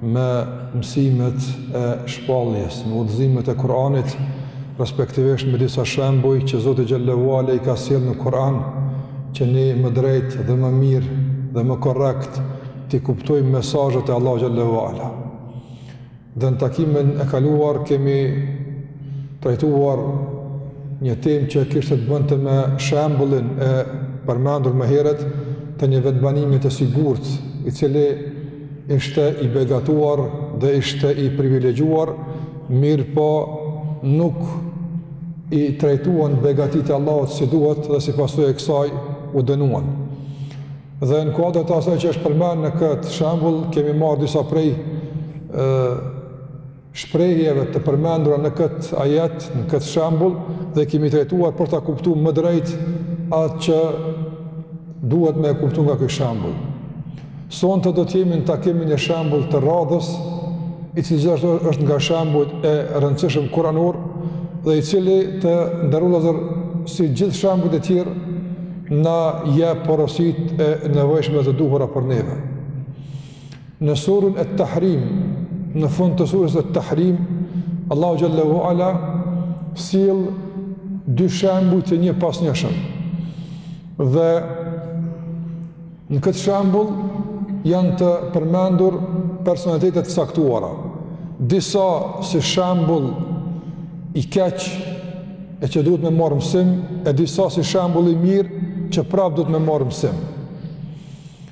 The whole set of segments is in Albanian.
me mësimet e shpalljes, me udhëzimet e Kur'anit, respektivisht me disa shembuj që Zoti xhallahu ala i ka sjellë në Kur'an, që ne më drejt dhe më mirë dhe më korrekt të kuptojmë mesazhet e Allahu xhallahu ala. Dhe në takimin e kaluar kemi trajtuar një temë që kishte të bënte me shembullin e përmendur më herët të një vendbanimi të sigurt, i cili ishte i begatuar dhe ishte i privilegjuar, mirëpo nuk i trajtuan begatitë e Allahut si duhet dhe si pasojë e kësaj u dënuan. Dhe në kuadër të asaj që është përmend në këtë shembull, kemi marrë disa prej e, shprehjeve të përmendura në këtë ajet, në këtë shembull dhe i kemi trajtuar për ta kuptu më drejt atë që duhet me e kuptu nga ky shembull. Sonte do të jemi në takim me shembullin e radhës, i cili gjithashtu është nga shembujt e rëndësishëm kuranorë, dhe i cili të nderuar vëllezër si gjithë shembujt e tjerë, na jep porositë e nevojshme të duhura për neve. Në suren Et-Tahrim, në fund të sures Et-Tahrim, Allahu xhallahu ala sjell dy shembuj të njëpasnjëshëm. Dhe në këta shembuj janë të përmendur personalitete të caktuara. Disa si shembull i keq e që duhet me marrë mësim, e disa si shembull i mirë që prapë duhet me marrë mësim.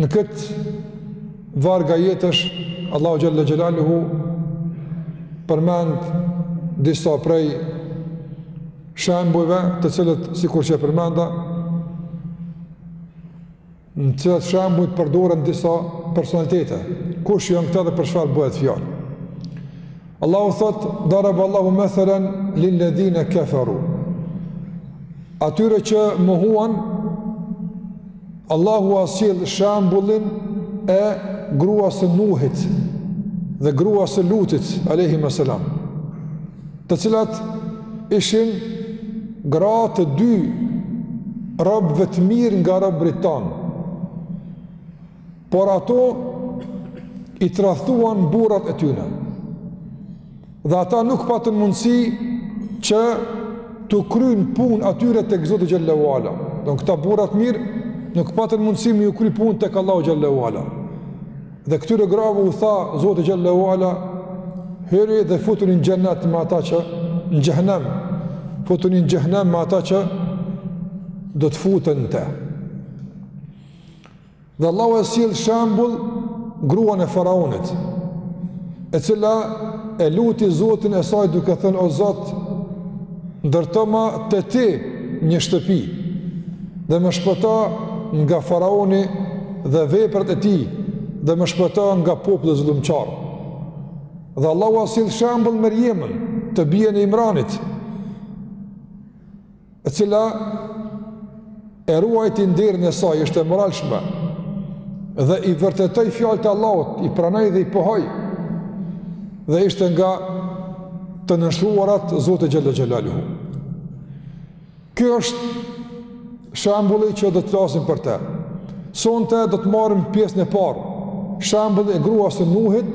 Në këtë varg ajetesh, Allahu xhelle xhelaluhu përmend disa prej shembujve të cilët, sikur që e përmenda, në cilët shembujt përdoren disa personalitete. Kush janë këta dhe për çfarë bëhet fjalë? Allahu thotë, daraballahu methelen lilledhine keferu. Atyre që mohuan, Allahu ua sjell shembullin e gruas së Nuhit dhe gruas së Lutit alejhimas-selam. Të cilat ishin gra të dy robëve të mirë nga robërit tanë. Por ato i tradhtuan burrat e tyne. Dhe ata nuk patën mundësi që t'u kryjnë punë atyre tek Zoti xhallahu ala. Don këta burra të mirë nuk patën mundësi me ju kry punë tek Allahu xhallahu ala. Dhe këtyre grave u tha Zoti xhallahu ala, hyni dhe futuni në xhenet me ata që në xhenem. Futuni në xhenem me ata që do të futen në të. Dhe Allahu e sjell shembull gruan e faraonit, e cila e luti Zotin e saj duke thënë o Zot, ndërtoma te ti një shtëpi dhe më shpëto nga faraoni dhe veprat e tij dhe më shpëto nga populli zullumqar. Dhe Allahu e sjell shembull Merjemen, të bijën e Imranit, e cila e ruajti nderin e saj, ishte e moralshme, dhe i vërtetoi fjalët e Allahut, i pranoi dhe i pohoi, dhe ishte nga të nënshtruarat Zotit xhel-le xhelaluhu. Ky është shembulli që do të flasim për te. Sonte do të marrim pjesën e parë, shembulli i gruas së Nuhit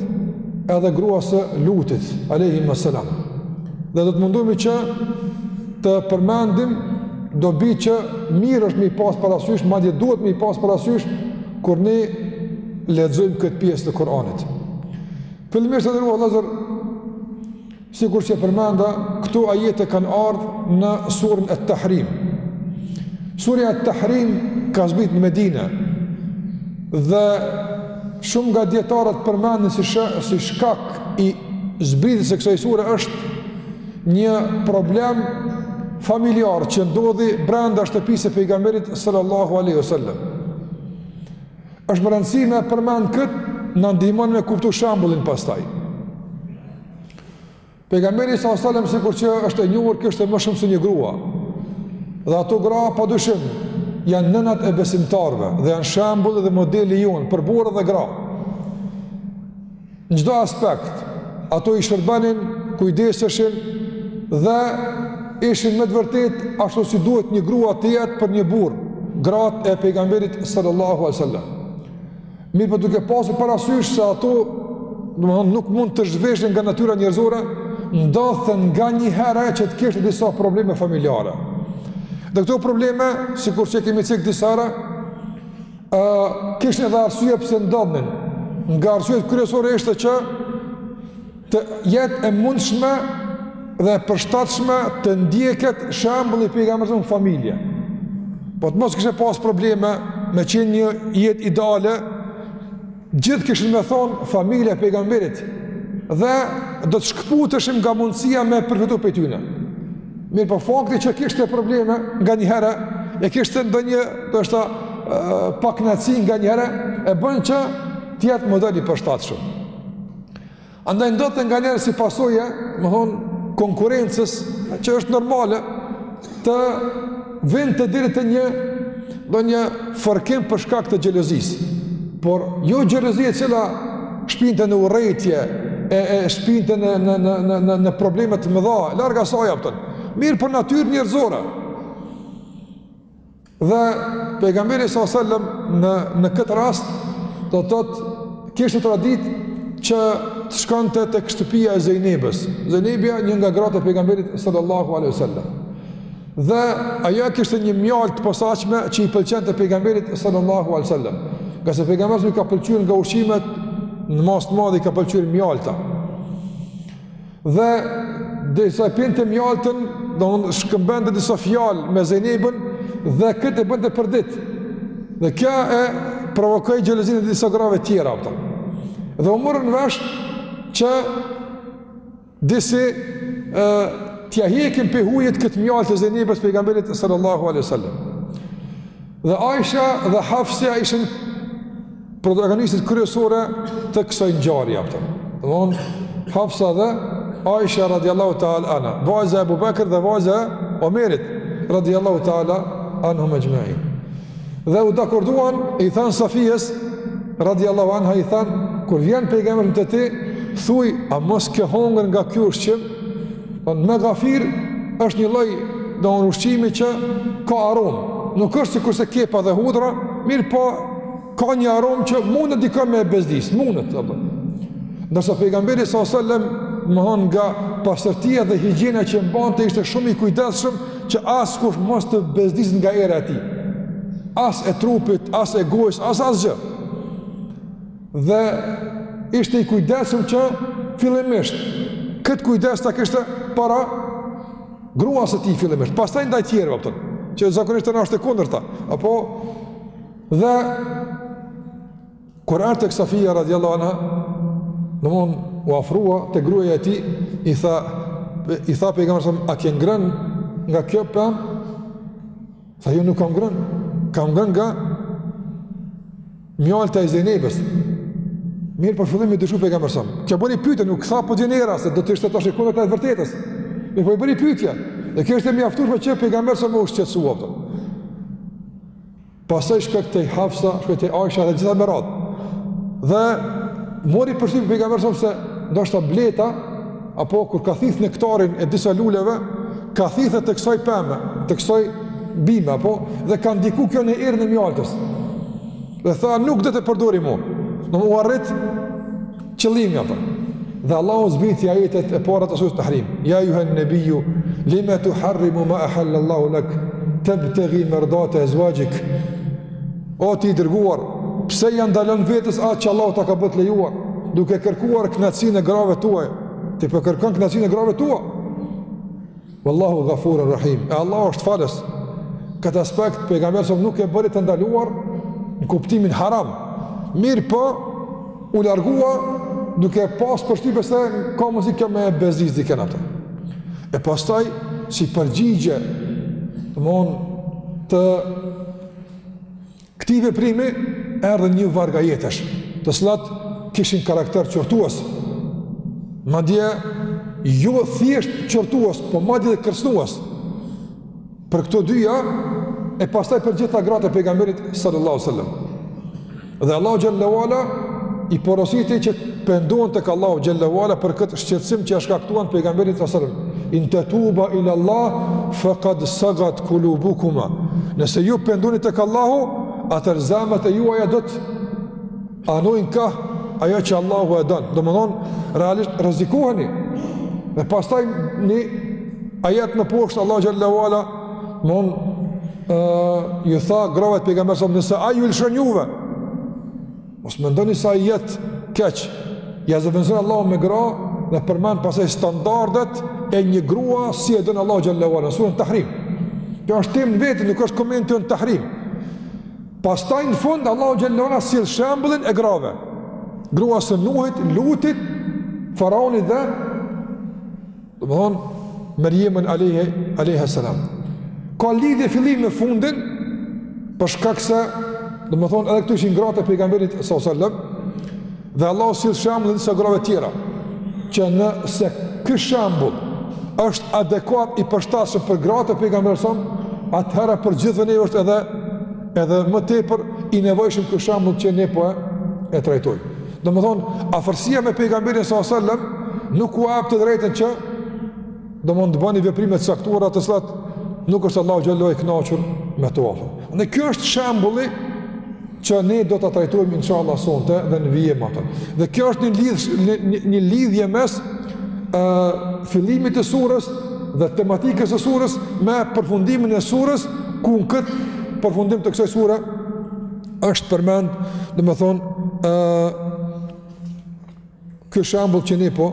edhe gruas së Lutit, alejhim selam. Dhe do të mundohemi që të përmendim dobi që mirë është m'i pas parasysh, madje duhet m'i pas parasysh kur ne lexojmë këtë pjesë të Kuranit. Fillimisht të nderuar vëllezër Sikur që përmenda, këto ajete kanë ardhë në suren et-Tahrim. Surja et-Tahrim ka zbrit në Medine dhe shumë nga dijetarët përmendin si, shë, si shkak i zbritjes së kësaj sure është një problem familjar që ndodhi brenda shtëpisë së pejgamberit sallallahu alaihi wasallam. Është me rëndësi me përmend kët, na ndihmon me kuptu shembullin pastaj. Pejgamberi sa salem sikur që është e njohur kishte më shumë se një grua. Dhe ato gra pa dyshim janë nënat e besimtarëve dhe janë shembulli dhe modeli jonë për burra dhe gra. Në çdo aspekt, ato i shërbenin, kujdeseshin dhe ishin me të vërtet ashtu si duhet një grua të jetë për një burrë, gratë e pejgamberit sallallahu a sallam. Mirëpo duke pasur parasysh se ato domethënë nuk mund të zhvishen nga natyra njerëzore, ndodhte nganjëherë që të kishte disa probleme familjare. Dhe këto probleme, sikur që kemi cek disa herë, ë kishin edhe arsye pse ndodhnin. Nga arsyet kryesore ishte që të jetë e mundshme dhe e përshtatshme të ndjeket shembulli i pejgamberit në familje. Po të mos kishte pas probleme me qenë një jetë ideale, gjithë kishin me thonë familja e pejgamberit dhe do të shkëputeshim nga mundësia me përfitu prej tyne. Mirëpo fakti që kishte probleme nganjëherë, e kishte ndonjë ndoshta pakënaqësi nganjëherë, e bën që të jetë model i përshtatshëm. Andaj ndodhte nganjëherë si pasojë, domethënë, konkurrencës që është normale të vinte deri te një ndonjë fërkim për shkak të xhelozisë. Por jo xhelozia e cila shpinte në urrejtje e e shpinte në në në në në në probleme të mëdha, larg asaj apo. Mirëpo natyrë njerëzore. Dhe pejgamberi alejhi selam në në këtë rast do të thotë kishte traditë që të shkonte tek shtëpia e Zejnebës. Zejnebia një nga gratë e pejgamberit sallallahu alaihi wasallam. Dhe ajo kishte një mjaltë të posaçme që i pëlqente pejgamberit sallallahu alaihi wasallam. Ngase pejgamberit i ka pëlqyer nga ushqimet në masë të madhe i ka pëlqyer mjalta. Dhe derisa e pinte mjaltën, domethënë shkëmbente disa fjalë me Zejnebën dhe këtë e bënte për ditë. Dhe kjo e provokoi xhelozinë e disa grave të tjera apo. Dhe u morën vesh që disi ë t'ia hekin prej hujit këtë mjaltë të Zejnebës pejgamberit sallallahu alaihi wasallam. Dhe Aisha dhe Hafsja ishin protagonistet kryesore të kësaj ngjarje. Domethënë, Hafsa dhe Aisha radiallahu ta'ala anha, vajza e Ebu Bekër dhe vajza e Omerit radiallahu ta'ala anhum exhmain. Dhe u dakorduan, i thanë Safijes radiallahu anha, i thanë, kur vjen pejgamberi te ti, thuj, a mos ke hongër nga ky ushqim? Megafir është një lloj domethënë ushqimi që ka aromë. Nuk është sikurse qepa dhe hudhra, mirëpo ka një aromë që mundët dikënd me e bezdis, mundët të bërë. Ndërsa pejgamberi alejhi selam domethënë nga pastërtia dhe higjiena që mbante ishte shumë i kujdesshëm që askush mos të bezdisej nga era e tij. As e trupit, as e gojës, as asgjë. Dhe ishte i kujdesshëm që fillimisht këtë kujdes ta kishte para gruas së tij fillimisht, pastaj ndaj tjerëve apo që zakonisht te na është e kundërta. Apo dhe kur erdh tek Safija radhiyallahu anha, domthon u afrua te gruaja e tij, i tha i tha pejgamberit a ke ngrën nga kjo pemë? Tha jo nuk kam ngrën, kam ngrën nga Mjalta e Zejnebës. Mirë për po fillim e dëshu për e kamë rësëm. Kjo bëri pyte, nuk tha po djenera, se do të ishte të shikun e të e vërtetës. Mirë për po e bëri pyte. Dhe kjo ishte mjaftur për që për e kamë rësëm u shqetsua. Për. Pasaj shkët të i hafsa, shkët të i aisha dhe gjitha më ratë. Dhe mori për shqipë për e kamë rësëm se do është bleta apo kur ka thith nektarin e disa luleve, ka thithë të kësaj peme, të kësaj bime, apo, dhe ka ndiku kjo në erën e mjaltës. Dhe tha, nuk do ta përdori më, u arrit qëllimi, apo. Dhe Allahu zbriti ajetet e para të sures Tahrim. Ja ejuhen nebiju, lime tuharrimu ma ehall Allahu lek, tebtegi merdate ezvaxhik. O ti i dërguar, pse ia ndalon vetes atë që Allahu ta ka bë të lejuar, duke kërkuar kënaqësinë e grave tua? Ti po kërkon kënaqësinë e grave tua? Wallahu Ghafurur Rahim. E Allahu është falës. Këtë aspekt pejgamberi s.a.s. nuk e bëri të ndaluar në kuptimin haram. Mirëpo u largua duke pas përshtypje se ka mundësi kjo me bezdis dikën apo. E pastaj si përgjigje, domthon të Këtij veprimi erdhën një varg ajetesh, të cilat kishin karakter qortues, madje jo thjesht qortues, po madje dhe kërcënues, për këto dyja, e pastaj për gjitha gratë e pejgamberit sallallahu sallam. Dhe Allahu xhallahu ala i porositi që të pendohen tek Allahu xhallahu ala për këtë shqetësim që ia shkaktuan pejgamberit sallallahu alajhi wasallam. In tatuba ila Allah faqad sagat qulubukuma. Nëse ju pendoheni tek Allahu, atëherë zemrat e juaja do të anojnë kah ajo që Allahu e don. Domthon realisht rrezikoheni. Dhe pastaj një ajet më poshtë Allahu xhallahu ala mund u tha grave të pejgamberit sallallahu alajhi wasallam, nëse ai ju lëshon juve, mos mendoni se ai jet keq. Ia zëvendëson Allahu me gra dhe përmend pastaj standardet e një grua si e don Allahu xhallahu ala në suren Tahrim. Kjo është temë në vete, nuk është komenti i Tahrim. Pastaj në fund Allahu xhallahu ala sjell shembullin e grave. Gruas së Nuhit, Lutit, faraonit dhe Domethënë Merjemen alayhi alayhi salam. Ka lidhje fillimi me fundin për shkak se domethënë edhe këtu ishin gratë e pejgamberit sallallahu alajhi wasallam dhe Allahu sjell shembullin e disa grave të tjera që nëse ky shembull është adekuat i përshtatshëm për gratë e pejgamberit sallallahu alajhi wasallam atëherë për gjithë neve është edhe edhe më tepër i nevojshëm ky shembull që ne po e trajtojmë. Domethënë, afërsia me pejgamberin s.a.s. nuk u jep të drejtën që domethënë të bëni veprime të caktuara të cilat nuk është Allahu xhallahu i kënaqur me to. Dhe kjo është shembulli që ne do ta trajtojmë inshallah sonte dhe në vijim apo. Dhe kjo është një lidhje një, një lidhje mes ë fillimit të surës dhe tematikës së surës me përfundimin e surës ku në këtë përfundim të kësaj sure është përmend, domethonë, ky shembull që ne po,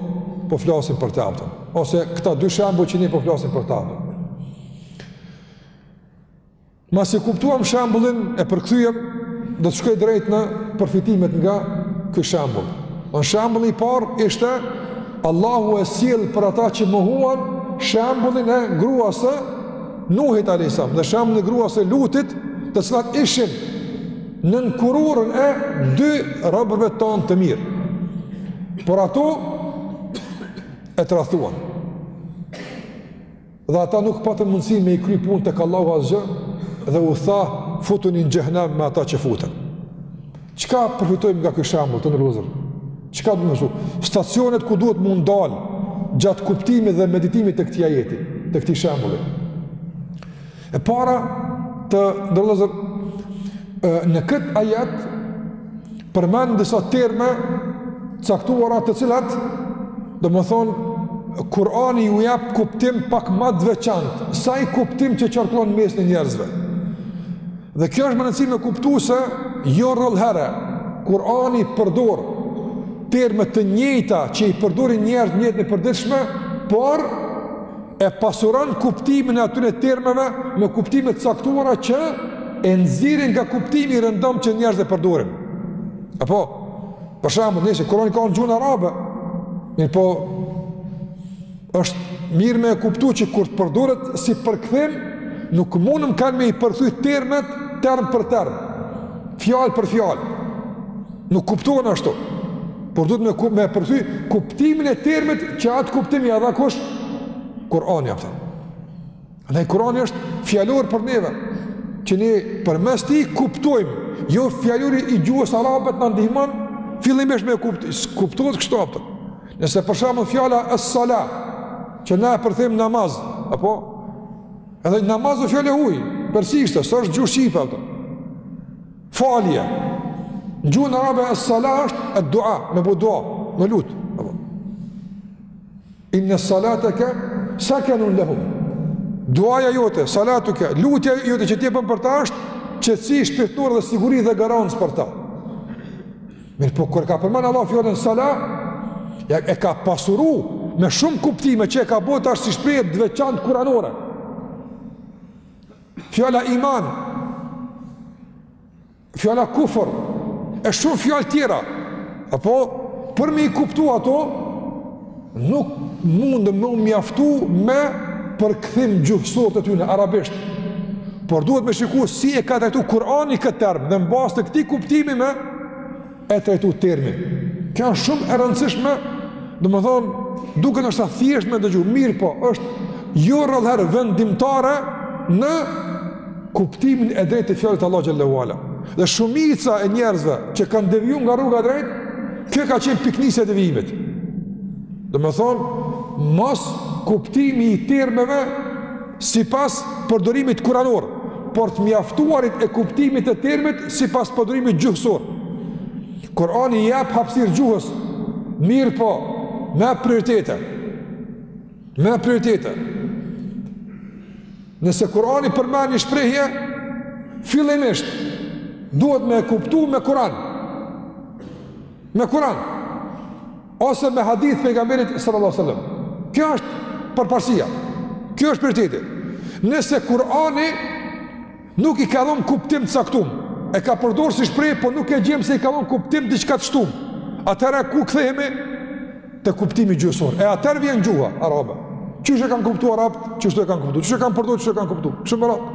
po flasim për ta, apo, ose këta dy shembull që ne po flasim për ta, apo. Masi kuptuam shembullin e përkthyem, do të shkoj drejt në përfitimet nga ky shembull. Në shembulli i parë ishte, Allahu e sjell për ata që mohuan shembullin e gruas së, Nuhit alayhis salam dhe shembullin e gruas së Lutit, të cilat ishin nën kurorën e dy robërve tanë të mirë. Por ato e tradhtuan. Dhe ata nuk patën mundësi me i kry punë tek Allahu asgjë dhe u tha futuni në xhehnem me ata që futen. Çka përfitojmë nga ky shembull të nderum vllezër? Çka do të thotë? Stacionet ku duhet m'u ndal gjatë kuptimit dhe meditimit të këtij ajeti, të këtij shembulli. E para të nderum vllezër në këtë ajet përmend disa terme t'caktuara të cilat domethonë Kurani ju jap kuptim pak më të veçantë se ai kuptim që qarkullon mesin e njerëzve. Dhe kjo është me rëndësi me kuptu se jo rrallëherë, Kurani përdor terme të njëjta që i përdorin njerëzit n'jetën e përditshme, por e pasuron kuptimin e atyre termeve me kuptime t'caktuara që e nxjerrin nga kuptimi i rëndomtë që njerëzit e përdorin. Apo, për shembull, nëse Kurani ka në gjuhën arabe, mirëpo Është mirë me e kuptu që kur të përdoret si përkthim, nuk munden me kanë me i përkthy termet term për term, fjalë për fjalë. Nuk kuptohen ashtu. Por duhet me, me përkthy kuptimin e termit që atë kuptim ia dha kush? Kur'ani, apo. Dhe Kurani është fjalor për neve, që ne përmes tij kuptojmë, jo fjalori i gjuhës arabe, t'na ndihmon, fillimisht me kuptu, kuptohet kështu apo. Nëse për shembull fjala es-sala, që na e përkthejmë namaz, apo, edhe namazi fjalë e huj, persishte, s'është gjuhë shqipe, apo. Falje, në gjuhën arabe es-sala është ed-dua, me bo dua, me lut. Inna salataka sakanun lahum. Duaja jote, salatuka, lutja jote që ti bën për ta është qetësi shpirtërore dhe siguri dhe garancë për ta. Mirëpo kur e ka përmend Allah fjalën sala, ja e ka pasuru me shumë kuptime që e ka bo tash si shprehje të veçantë kuranore. Fjala iman fjala kufër, e shumë fjalë tjera, apo për me i kuptu ato, nuk mundë me u mjaftu me përkthim gjuhësor të tyne arabisht, por duhet me shiku si e ka trajtu Kurani këtë term, dhe në bazë të këtij kuptimi me, e trajtu termin. Kjo është shumë e rëndësishme, domethënë, duket ndoshta thjesht me dëgju, mirëpo, është jo rrallëherë vendimtare në kuptimin e drejtë të fjalës t'Allahut xhele ue ala. Dhe shumica e njerëzve që kanë deviju nga rruga e drejtë, kjo ka qenë pikënisja e devijimit. Domethënë, moskuptimi i termeve sipas përdorimit kuranor, por të mjaftuarit e kuptimit të termit sipas përdorimit gjuhësor. Kurani i jep hapësirë gjuhës, mirëpo, me prioritete. Me prioritete. Nëse Kurani përmend një shprehje, fillimisht duhet me e kuptu me Kur'an. Me Kur'an. ose me hadith të pejgamberit sallallahu alajhi wasallam. Kjo është përparësia. Kjo është prioriteti. Nëse Kur'ani nuk i ka dhënë kuptim të caktum, e ka përdor si shprehje, por nuk e gjem se i ka dhënë kuptim diçka të shtum. Atëherë ku kthehemi te kuptimi gjuhësor. E atëherë vjen gjuha arabe. Qysh e kanë kuptu arabët, qysh e kanë kuptu, qysh e kanë përdor, qysh e kanë kuptu. Kështu me radhë.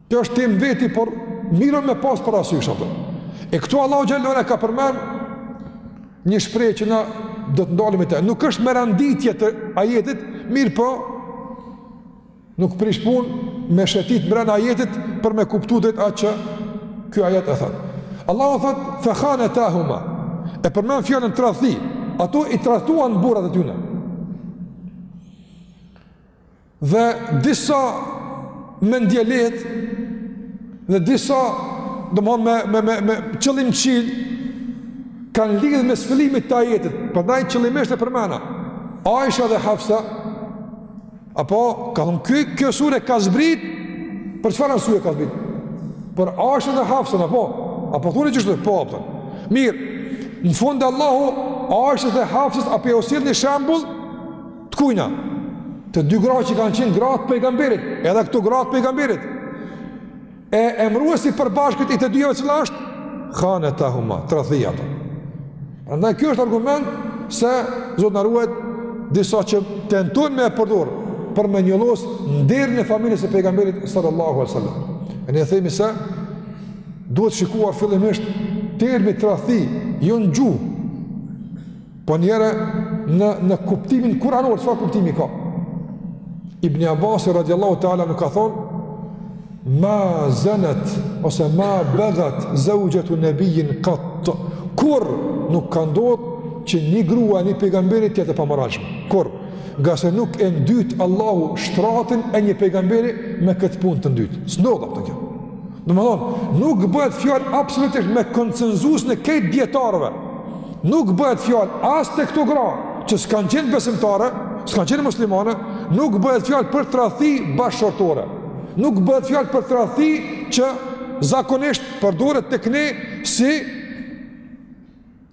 Kjo është temë n'veti, por mirë âsht me pas parasysh ato. E këtu Allahu xhele ue ala ka përmend një shprehje që na do të ndalemi te. Nuk është me randitje të ajetit, mirëpo nuk prish punë me shetit brenda ajetit për me kuptu dhe atë që ky ajet e thotë. Allahu thotë fa khana tahuma. E përmend fjalën tradhti. Ato i tradhtuan burrat e tyne. Dhe disa mendjelehtë dhe disa domethënë me, me, me, me qëllim qi kanë lidhë mes fillimit të ajetit prandaj qëllimisht e përmenda Aisha dhe Hafsa apo ka thënë kjo, kjo sure ka zbrit për çfarë, sure ka zbrit për Aisha dhe Hafsan apo apo thuni qështu po e pranon po. mirë në fund Allahu Aishës dhe Hafsës po ju sjell një shembull Të kujna, të dy grave që kanë qenë gratë pejgamberit, edhe këto gratë pejgamberit, e emruesi përbashkët i të dyjave cila është, khane ta huma, tradhtia. Prandaj, kjo është argument se Zoti na ruajt disa që tentojnë me e përdor për me njollos nderin e familjes së pejgamberit sallallahu a sallam. E ne themi se duhet shikuar fillimisht termi tradhti, jo në gjuhë, Po njëherë në, në kuptimin kuranor, çfarë kuptimi ka? Ibni Abasi radiallahu ta'ala anhu ka thonë, ma zenet, ose ma begat zevxhetu nebijin kat, kurrë nuk ka ndodhë që një grua e një pejgamberi të jetë e pamoralshme, kurrë, ngase nuk e ndyt Allahu shtratin e një pejgamberi me këtë punë të ndytë, s'ndodh, kupton, kjo. Domethënë, nuk bëhet fjalë absolutisht me konsensusin e krejt dijetarëve. Nuk bëhet fjalë as te këto gra që s'kan qenë besimtare, s'kan qenë muslimane, nuk bëhet fjalë për tradhti bashkëshortore. Nuk bëhet fjalë për tradhti që zakonisht përdoret tek ne si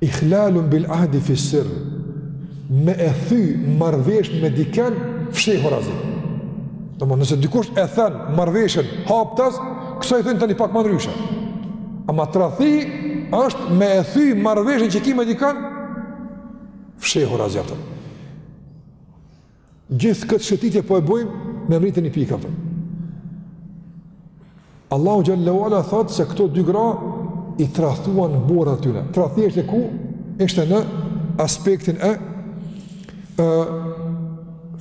Ihlalun bil ahdi fi sirr. Me e thy marrëveshjen me dikën fshehurazi. Domthonë nëse dikush e then marrëveshjen haptas, kësaj i thojnë tani pak ma ndryshe. Ama tradhti është me e thy marrëveshjen që ki me dikën fshehurazi, kupton. Gjithë këtë shëtitje po e bojmë me mrri te një pikë, kupton. Allahu xhel-le ve ala thotë se këto dy gra i tradhtuan burrat e tyre. Tradhtia është, ku ishte në aspektin e, e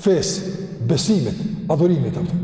fesë, besimit, adhurimit. Kupton.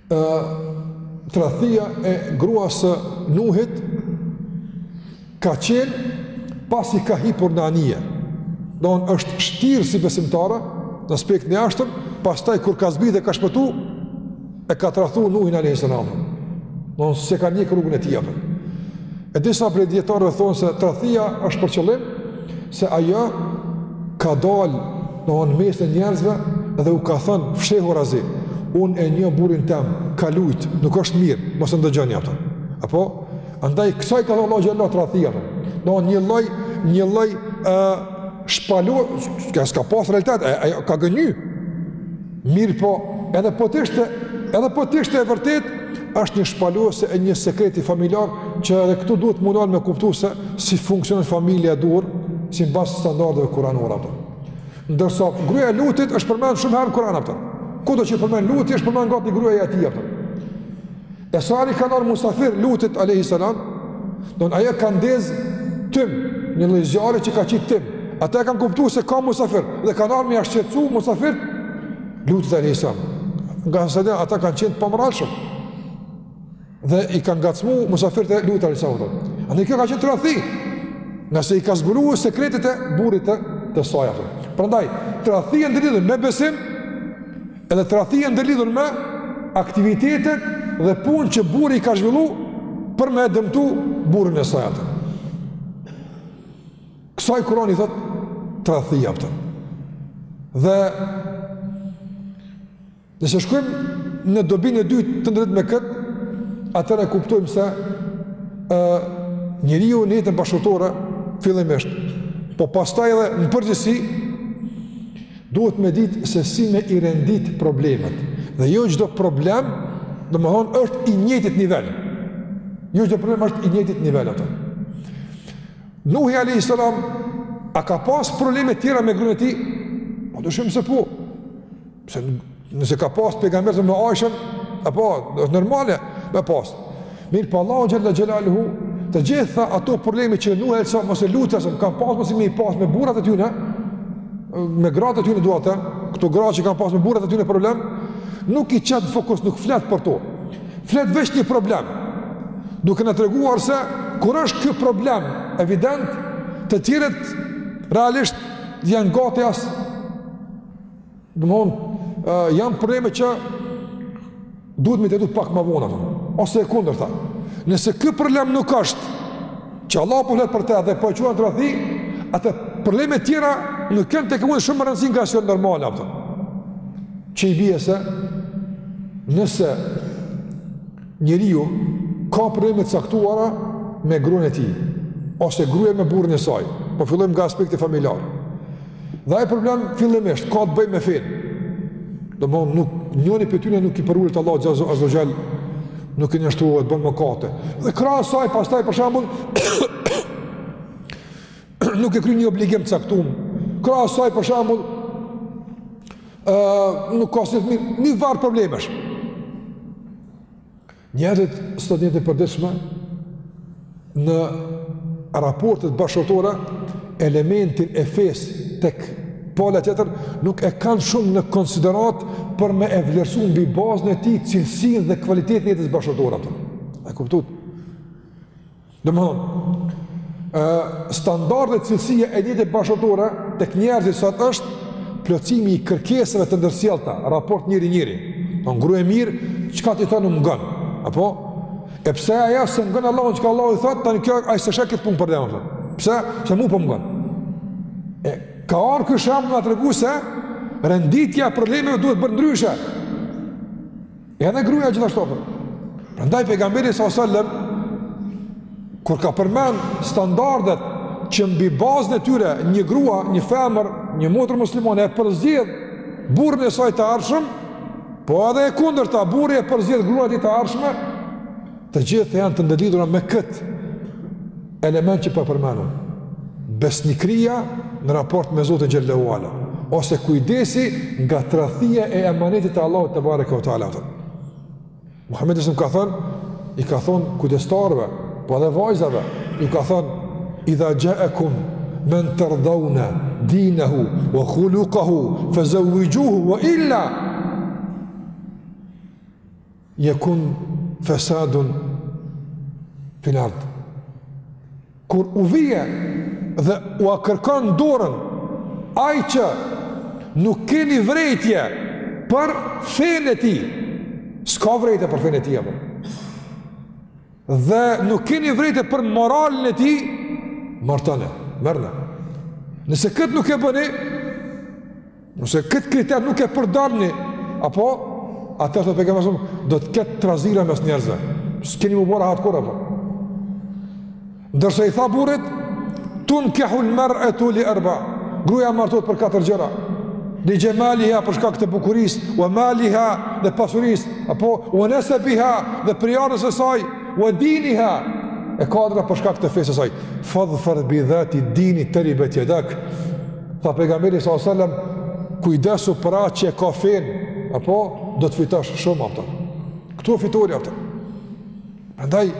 ë tradhtia e gruas së Nuhit ka qenë pasi ka hipur në anije. Domethënë është shtirë si besimtare, në aspektin e jashtëm, pastaj kur ka zbrit dhe ka shpëtu, e ka tradhtu Nuhin a.s. Domethënë s'e ka ndjek rrugën e tij, kupton. E disa prej dijetarëve thonë se tradhtia është për qëllim, se ajo ka dal domethënë mes njerëzve dhe u ka thënë fshehurazi unë e njoh burrin tem ka lujt nuk është mirë mos e ndëgjoni kupton apo andaj kësaj i ka thonë Allahu xhel-le ve ala tradhti domethënë një lloj një lloj uh, shpalu ka, s'ka pas realitet e, e, ka gënjy Mirëpo, edhe po të ishte, edhe po të ishte e vërtetë, është një shpalosje e një sekreti familjar që edhe këtu duhet mundemi me kuptu se si funksionon familja e duhur, simbas standardeve kuranore. Kupton. Ndërsa, gruaja e Lutit është përmend shumë herë në Kuran. Kupton. Kudo që përmendet Luti është përmend gati gruaja e tij. Kupton. E sa herë i kanë ardhë musafirë Lutit alejhi selam, domethënë ajo ka ndez tym, një lloj zjarri që ka qitë tym. Ata e kanë kuptu se ka musafirë, dhe kanë ardhë me i shqetësu musafirët e Lutit alejhi selam. Ngase edhe ata kanë qenë të pamoralshëm, dhe i kanë ngacmu musafirët e Lutit alejhi selam. Domethënë kjo ka qenë tradhti, ngase i ka zbulu sekretet e burrit të, të saj, kupton. Prandaj, tradhtinë e ndërlidhin me besim, Edhe tradhtia ndërlidhur me aktivitetet dhe punë që burri i ka zhvillu për me dëmtu burrën e saj atë. Kësaj Kurani i thotë tradhtia atë. Dhe nëse shkojmë në dobinë e dytë të ndërlidhur me kët, atëherë kuptojmë se ë njeriu në jetën bashkëshortore fillimisht, po pastaj edhe në përgjithësi Duhet me ditë se si me i rendit problemet. Dhe jo çdo problem, domethënë, është i njëjtit nivel. Jo çdo problem është i njëjtit nivel, ato. Nuhi a.s. A ka pas probleme tjera me gruen e tij? Pa dyshim se po. Se Nëse ka pas Pejgamberi a.s. me Aishen, apo është normale me pas. Mirëpo, Allahu xhele xhelaluhu, të gjitha ato probleme që Nuhi a.s. ose Luti a.s., kanë pas mundësi me i pas me burrat e tyre, me gratë e tyre dua të them, këto gra që kanë pas me burrat e tyre problem, nuk i qet në fokus, nuk flet për to. Flet veç një problem. Duke na treguar se kur është ky problem evident, të tjerët realisht janë gati as Domethënë, uh, janë probleme që duhet me i trajtu pak ma vonë, ose e kundërta. Nëse ky problem nuk është, që Allahu po flet për te dhe po e quen tradhti, atëherë problemet tjera nuk kanë, të them unë, shumë rëndësi ngase janë normale, a kupton. Që i bje se, nëse njeriu ka probleme të caktuara me gruen e tij, ose gruja me burrën e saj, po fillojmë nga aspekti familjar, Dhe ai problem fillimisht ka të bëjë me fenë. Domethënë nuk njëri prej tyre nuk i përulet Allahut azze ve xhel. Nuk i nënshtrohet, bën mëkate. Dhe krahas saj pastaj për shembull nuk e kryen një obligim të caktuar. Krahas saj për shembull ë nuk ka sjellje të mirë, një varg problemesh. Njerëzit sot në jetën e përditshme në raportet bashkëshortore elementin e fesë tek pala tjetër nuk e kanë shumë në konsideratë për me e vlerësu mbi bazën e tij cilësinë dhe kvalitetin e jetës bashkëshortore. A e kuptut? Domethënë, standardi, cilësia e jetës bashkëshortore tek njerëzit sot është plotësimi i kërkesave të ndërsjella, raport njeri njeri. Po grue e mirë, çka t'i thom më ngon? Apo? E pse ajo s'e ngon Allahun çka Allahu i thotë, tani kjo ai s'e sheh këtë punë problem, kupton. Pse? Se mu po më ngon. E, ka ardh ky shembull me na tregu se, renditja e problemeve duhet bërë ndryshe. Edhe gruja gjithashtu, apo. Prandaj pejgamberi sa sallam kur ka përmend standardet që mbi bazën e tyre një grua, një femër, një motër muslimane e përzgjedh burrin e saj të ardhshëm, po edhe e kundërta, burri e përzgjedh gruan e tij të ardhshme, të gjitha janë të ndërlidhura me këtë element që po përmendim. Besnikëria në raport me Zotin xhelle ue ala ose kujdesi nga tradhtia e emanetit të Allahut tebareke ue teala. Muhamedi sa sallam ka thënë, u ka thënë kujdestarëve, po edhe vajzave, u ka thënë idha ja'akum man tardawna dinahu wa khuluquhu fazawwijuhu wa illa Je kun fesadun filard. Kur ju vjen dhe ua kërkon dorën, ai që nuk keni vërejtje për fenë e tij, s'ka vërejtje për fenë e tij, apo, dhe nuk keni vërejtje për moralin e tij, martone, mërna. Nëse këtë nuk e bëni, Nëse këtë kriter nuk e përdorni, apo atëherë tha pejgamberi sa do të ketë trazira mes njerëzve. S'keni me bo rahat kurrë apo. Ndërsa i tha burrit, "Tunkehul mar'atu li arba." Gruaja martohet për katër gjëra. Li xhemaliha për shkak të bukurisë, wa maliha dhe pasurisë, apo wa nasabiha dhe prejardhjes së saj, wa diniha e katërta për shkak të fesë së saj. Fadhfar bi dhati dini teribet jedak, Tha pejgamberi sa selam, kujdesu për atë që e ka fen, apo do të fitosh shumë, apo. Këtu fitorja, apo. Prandaj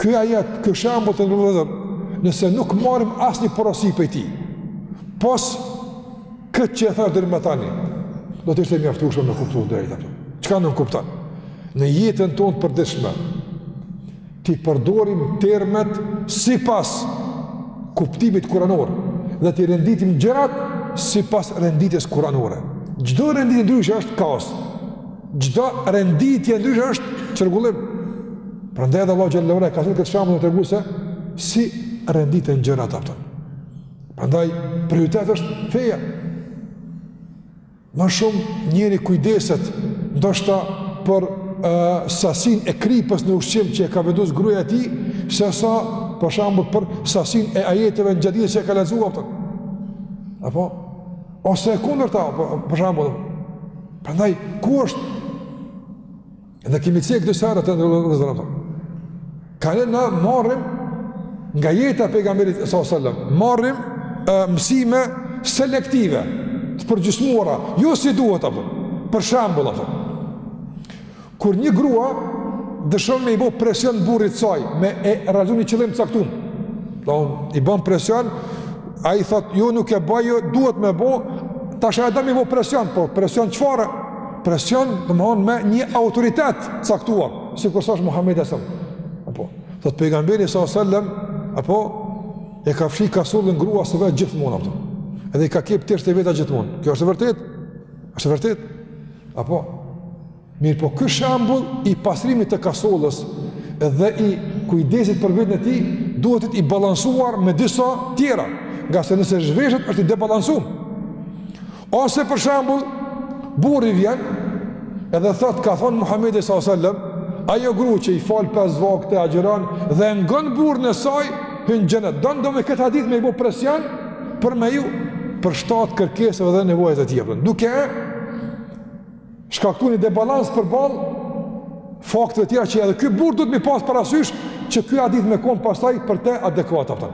ky ajet, ky shembull të nderuar, nëse nuk marrim asnjë porosi prej tij. Pos këtë që e thashë deri më tani, do të ishte e mjaftueshme me kuptu drejt, apo. Çka nënkupton? Në jetën tonë të përditshme, T'i përdorim termet sipas kuptimit kuranor dhe t'i renditim gjërat sipas renditjes kuranore. Çdo renditje ndryshe është kaos. Çdo renditje ndryshe është çrregullim. Prandaj edhe Allahu xhelle ue ala e ka sjellë këtë shembull me tregu se si renditen gjërat, apo. Prandaj prioritet është feja. Më shumë njeriu kujdeset ndoshta për e, sasinë e kripës në ushqim që e ka vendos gruja e tij, se sa për shembull për sasinë e ajeteve në çdo ditë që e ka lexu, apo. Apo? Ose e kundërta, për shembull. Prandaj, ku është Dhe kemi cekë disa herë të nderuar vëllezër, a kupton. Kanjëherë na marrim nga jeta e pejgamberit s.a.s. Marrim e, mësime selektive, të përgjysmuara, jo si duhet, a kupton, për shembull, a kupton. Kur një grua dëshiron me i bo presion burrit saj, me e realizu ni qëllim të caktum, do, i bon presion, ai thot, jo nuk e bëj, jo duhet me bo, tash edhe me i bo presion, po presion çfarë, presion, domethonë me një autoritet të caktuar, sikurse Muhamedi s.a.s. Apo, thotë pejgamberi s.a.s., apo e ka fshi kasollën gruas së vet gjithmonë apo. Edhe i ka kep teshat e veta gjithmonë. Kjo është e vërtet? Është e vërtet? Apo mirëpo ky shembull i pastrimit të kasollës dhe i kujdesit për veten e tij duhet të jetë i balansuar me disa tjera, ngase nëse zhveshet është i debalansum. Ose për shembull, burri vjen edhe thot ka thon Muhamedi sallallahu alaihi wasallam, ajo grua që i fal pesë vakte agjëron dhe e ngon burrin e saj hyn xhenet. Don do me këtë hadith me i bo presion për me iu përshtat kërkesave dhe nevojave të tij, a kupton. Duke shkaktu një debalans përballë fakteve të tjera që edhe ky burrë duhet me i pasë parasysh që ky hadith me konë pastaj për te adekuat, a kupton.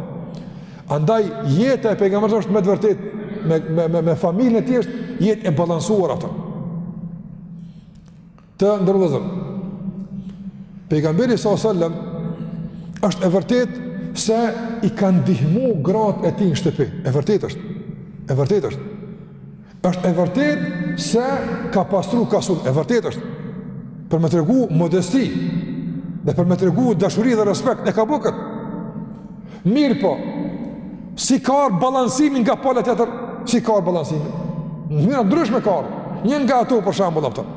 Andaj jeta e pejgamberit është me të vërtet me, me, me, me familjen e tij është jetë e balansuar, a kupton. Të nderuar vëllezër, pejgamberi s.a.s. është e vërtet se i ka ndihmu gratë e tij në shtëpi. E vërtet është. E vërtet është. Është e vërtet se ka pastru kasollën, e vërtet është, për me tregu modesti, dhe për me tregu dashuri dhe respekt, e ka bo këtë. Mirëpo, si ka ardh balansimi nga pala tjetër, si ka ardh balansimi. Në mënyra të ndryshme ka ardh, një nga ato për shembull, a kupton.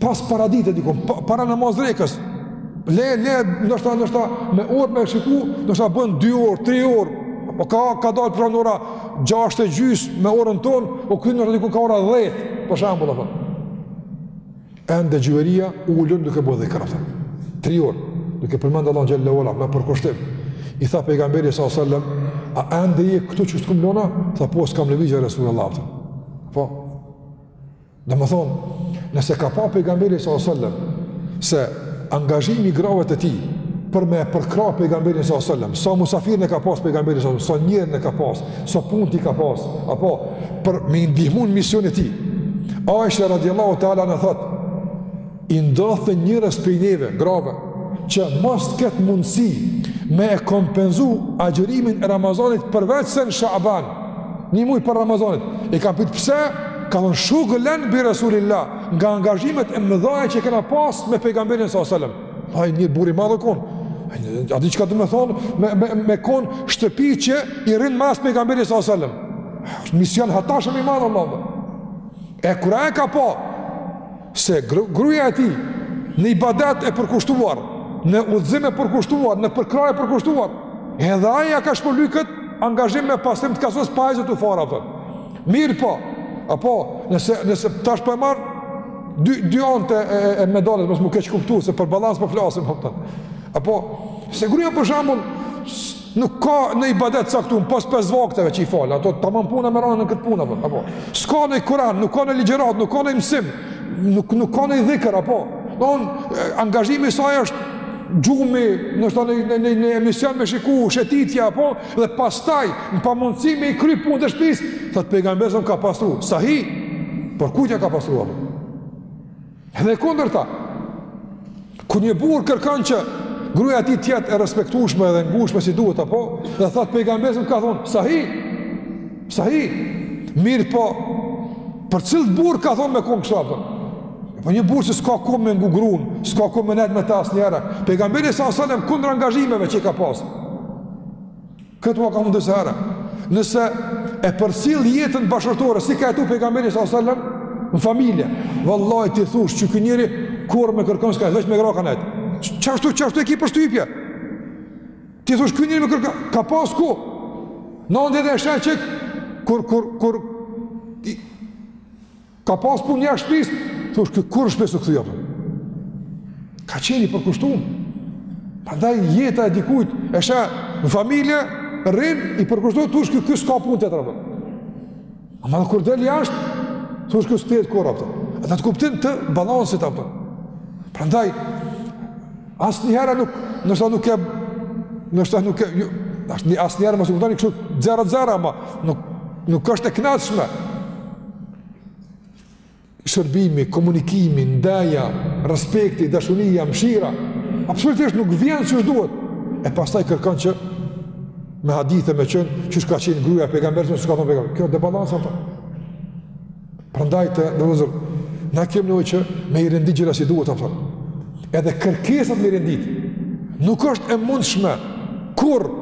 pas paradite diku, para namazit drekës, le, le, ndoshta, me orë me shiku, ndoshta bën 2 orë, 3 orë, po ka, ka dalë pra në ora 6 e gjys me orën tonë, po kthehet ndoshta diku ka ora 10, për shembull, a kupton. Ende Xhuvejrija ulun duke bë dhikër, a kupton, 3 orë, duke përmendë Allahun xhelle ve ala, me përkushtim, i tha pejgamberi s.a.s. A ende je këtu qysh të kom lon, a, tha po s'kam lëviz ja Resulullah, po, Domethonë, nëse ka pa pejgamberi s.a.s. se angazhimi i grave të tij për me e përkrah pejgamberin s.a.s. Sa musafirin e ka pas pejgamberi s.a.s. Sa njerin e ka pas, sa punët i ka pas, apo për me i ndihmu misionin e tij. Aisha radiallahu ta'ala anha thotë, i ndodhte njërës prej neve, grave, që mos të ketë mundësi me e kompenzu agjërimin e Ramazanit përveç se në Shaban, një muj para Ramazanit, e kanë pytë pse, ka thonë shuglen bi Rasulillah, nga angazhimet e mëdhaja që kena pas me pejgamberin s.a.s. Ai një burrë i madh u konë, a di çka do me thonë, me, me, me konë shtëpi që i rrin mas pejgamberin s.a.s. Mision hatashëm i madh, Allah, e kura e ka po, Se gruja e tij, në ibadet e përkushtuar, në udhëzim e përkushtuar, në përkrahje e përkushtuar, edhe ai ja ka shpërbly këtë angazhim me pastrim të kasos pa e zë të fara, për. Mirëpo, apo, nëse, nëse tash për po e marr, dy, dy anët e, e, e medaljes, mos me u keqkuptu, se për balans për po flasim, për. Po apo, se gruja për shembull, Nuk ka nonji ibadet të caktun, pas pes vakteve që i fal, ato të tamam puna me rana në këtë puna, për, apo. Ska nonji kuran, nuk ka naj ligjëratë, nuk ka nonji mësim, nuk, nuk ka nonji dhikër, apo. Në onë, angazhimi i saj është gjumi, ndoshta në, në, në, në emision me shiku, shetitja, apo, dhe pastaj, në pamundësi me i kry punët e shpisë, thotë pejgamberi s.a.s. ka pastru, sahi, por kujt ja ka pastru, apo. Edhe e kundërta, kur një burrë kërkon që gruja e tij të jetë e respektushme dhe ngushme si duhet, apo, dhe thotë pejgamberi s.a.s. ka thonë, sahi, sahi, mirëpo, për cilin burrë ka thonë me konë kështu, apo, po një burrë që s'ka kohë me ngu grunë, s'ka kohë me nejt me ta asnjëherë, pejgamberi sa salem kundër angazhimeve që i ka pasë, Këtë ua ka mundur sa herë. Nëse e përcjell jetën bashkëshortore, si ka jetu pejgamberi sallallahu alajhi wasallam në familje, vallahi ti thosh që ky njeri kur më kërkon ska vetëm me gra ka nejtë. Qashtu qashtu e ke përshtypje. Ti thosh ky njeri më kërkon, ka pas ku? Në anën tjetër e sheh që kur kur kur Ka pas punë jashtë shtëpisë, thosh ky kurrë n'shpi s'u kthy, apo. Ka qenë i përkushtuar. Prandaj jeta e dikujt, e sheh në familje, rrin i përkushtuar thosh ky ky s'ka punë tjetër apo. Ama kur del jashtë, thosh ky s'kthehet kurrë apo. Ata të kuptojnë të balansit apo. Prandaj Asnjëherë nuk, nëse nuk e nëse nuk e ju as një asnjëherë mos e kuptoni kështu zero zero ama nuk nuk është e kënaqshme. Shërbimi, komunikimi, ndeja, respekti, dashuria, mëshira, absolutisht nuk vjen siç duhet. E pastaj kërkon që me hadithe me qenë qysh ka qenë gruja e pejgamberit, qysh ka thonë pejgamberi. Kjo është debalansa, për. Po. Prandaj të dashur vëllezër na kemi nevojë që me i rendit gjërat si duhet apo. Edhe kërkesat me i rendit. Nuk është e mundshme kurrë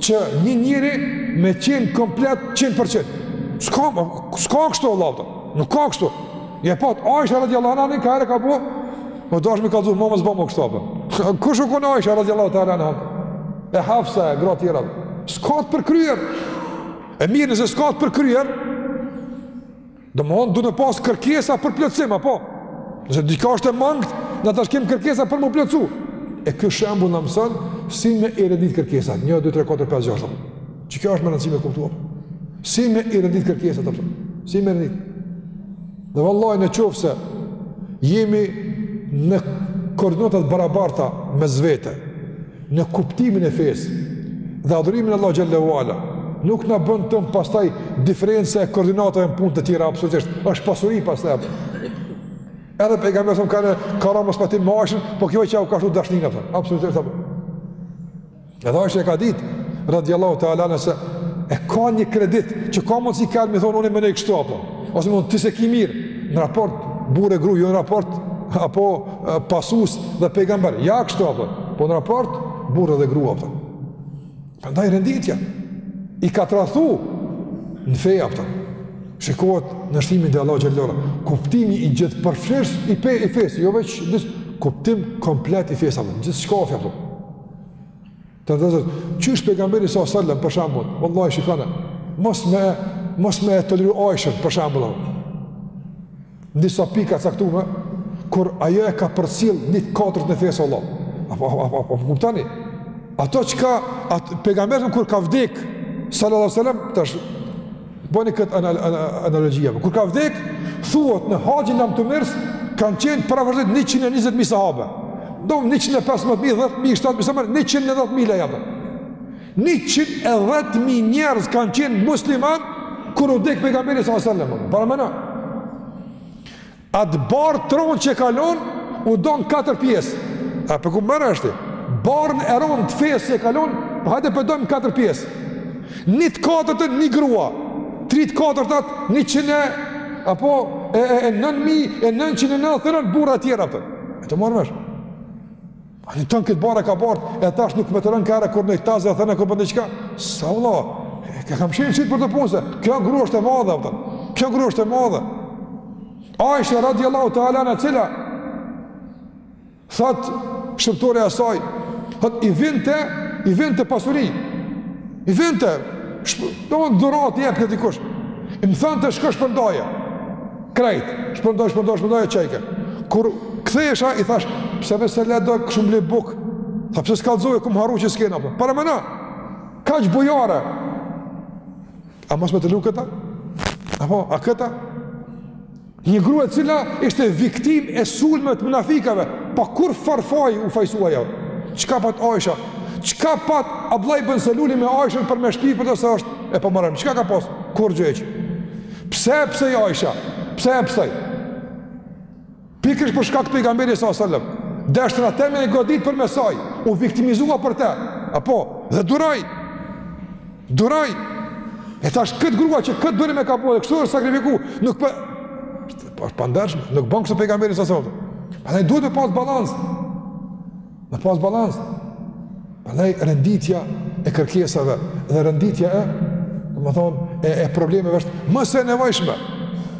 që një njeri me qenë komplet 100%. S'ka, s'ka kështu vallah, nuk ka kështu. Je po, Aisha radiallahu anha kaherë ka bo, u dash me i kallzu, mo mos bo mo kështu apo. Kush u konë Aisha radiallahu anha? E Hafsa e gratë tjera. S'ka të përkryer. E mirë nëse s'ka të përkryer, domethonë duhen me pas kërkesa për plotësim, apo? Nëse diçka është e mangët, na tash kem kërkesa për m'u plotësu. E ky shembull na mëson, si me i rendit kërkesat, 1, 2, 3, 4, 5, 6, 7. Që kjo është më e rëndësishme kuptuar. Si me i rendit kërkesat, për shembull. Si me i rendit. Dhe vallahi në qoftë se jemi në koordinata të barabarta mes vete, në kuptimin e fesë dhe adhurimin e Allahut xhelle ve ala nuk na bën dëm pastaj diferenca e koordinatave në punët e tjera absolutisht është pasuri pastaj apo edhe pejgamberi sallam kaherë ka ra në mospajtim me Aishen po kjo që jau ka shtu dashninë apo absolutisht apo edhe Aisha e ka ditë radiallahu taala anha se e ka një kredit që ka mujt kaherë me i thonë unë menoj kështu apo ose me i thonë ti s'e ki mirë në raport burrë e gru jo në raport apo pasues dhe pejgamber. Jo kështu apo. Po në raport burrë dhe grua apo. Prandaj renditja i ka tradhtu në fe apo. Shikohet nënshtrimi ndaj Allahut xhelle ve ala, kuptimi i gjithëpërfshirës i, pe, i fesë, jo veç në kuptim komplet i fesë, gjithçka feja, apo. Të dashur vëllezër, qysh pejgamberi sa sallam, për shembull, vallahi shikone, mos me, mos me e toleru Aishen, për shembull, në disa pika të caktume, kur ajo e ka përcjell një të katërtën e fesë Allahut. A po kuptoni, ato çka, atë pejgamberi kur ka vdek, sallallahu alajhi wasallam, tash, Bëni këtë anal analogjia. Kur ka vdek, thuhet në haxhin lamtumirës, kanë qenë përafërsisht 120 mijë sahabe. Do 115 mijë, 10 mijë, 7 mijë, sa më 110 mijë le t'jetë. 110 mijë njerëz kanë qenë musliman kur u vdek pejgamberi sallallahu alajhi wasallam. Parameno. Atë barrë t'ronë që e ka lon, u da në katër pjesë. A pe merr vesh ti? Barrën e ronë të fesë që e ka lon, po hajde pe dajmë në katër pjesë. Një të katërtën një grua, tri të katërtat njëqind e, apo e, e, e nënmijë e nënqind e nëndhet e nën burra e tjera apo. E të marrim vesh. Ati tanë këtë barrë e ka bartë, e tash nuk meriton kurrë, kur në i tazë e thënë kur bon diçka, sa vla, i ka mshel sytë për ato punë, se kjo gru është e madhe, a kupton. kjo gru është e madhe. Aishja radiallahu teala anha e cila, thotë shërbëtorja e saj, thotë i vinte, i vinte pasuri, i vinte, domethënë dhuratë i jepte dikush, e më thonte shko shpërndaje, Krejt, shpërndaj, shpërndaj, shpërndaj e qajke. Kur kthehsha, i thashë, pse s'e le do kështu me ble bukë? Tha, pse s'kallëzoje, e kom harru që s'kena pare. Paramendo, kaq bujare. A mos me të lu këta? A po, a këta? Një grua e cila ishte viktimë e sulmeve të munafikëve, pa kurrfarë faji u fajësua ajo? Çka pat Aisha? Çka pat Abdullah bin Seluli me Aishen për me shpif se është e pamoralshme? Po çka ka pas? Kurrgjë Pse e pësoi Aisha? Pse e pësoi? Pikërisht për shkak të pejgamberit sa sëllëm. Deshtën atë me e goditë përmes saj. U viktimizua për te. Apo, dhe duroi. Duroi. E tash këtë grua që këtë durim e ka bo dhe kështu është sakrifiku. Nuk për... Po, është e pandershme. Nuk bon kështu pejgamberi sa sëllëm. Prandaj duhet me pas balans. Me pas balans. Prandaj renditja e kërkesave dhe renditja e, domethonë, e, e problemeve është më se e nevojshme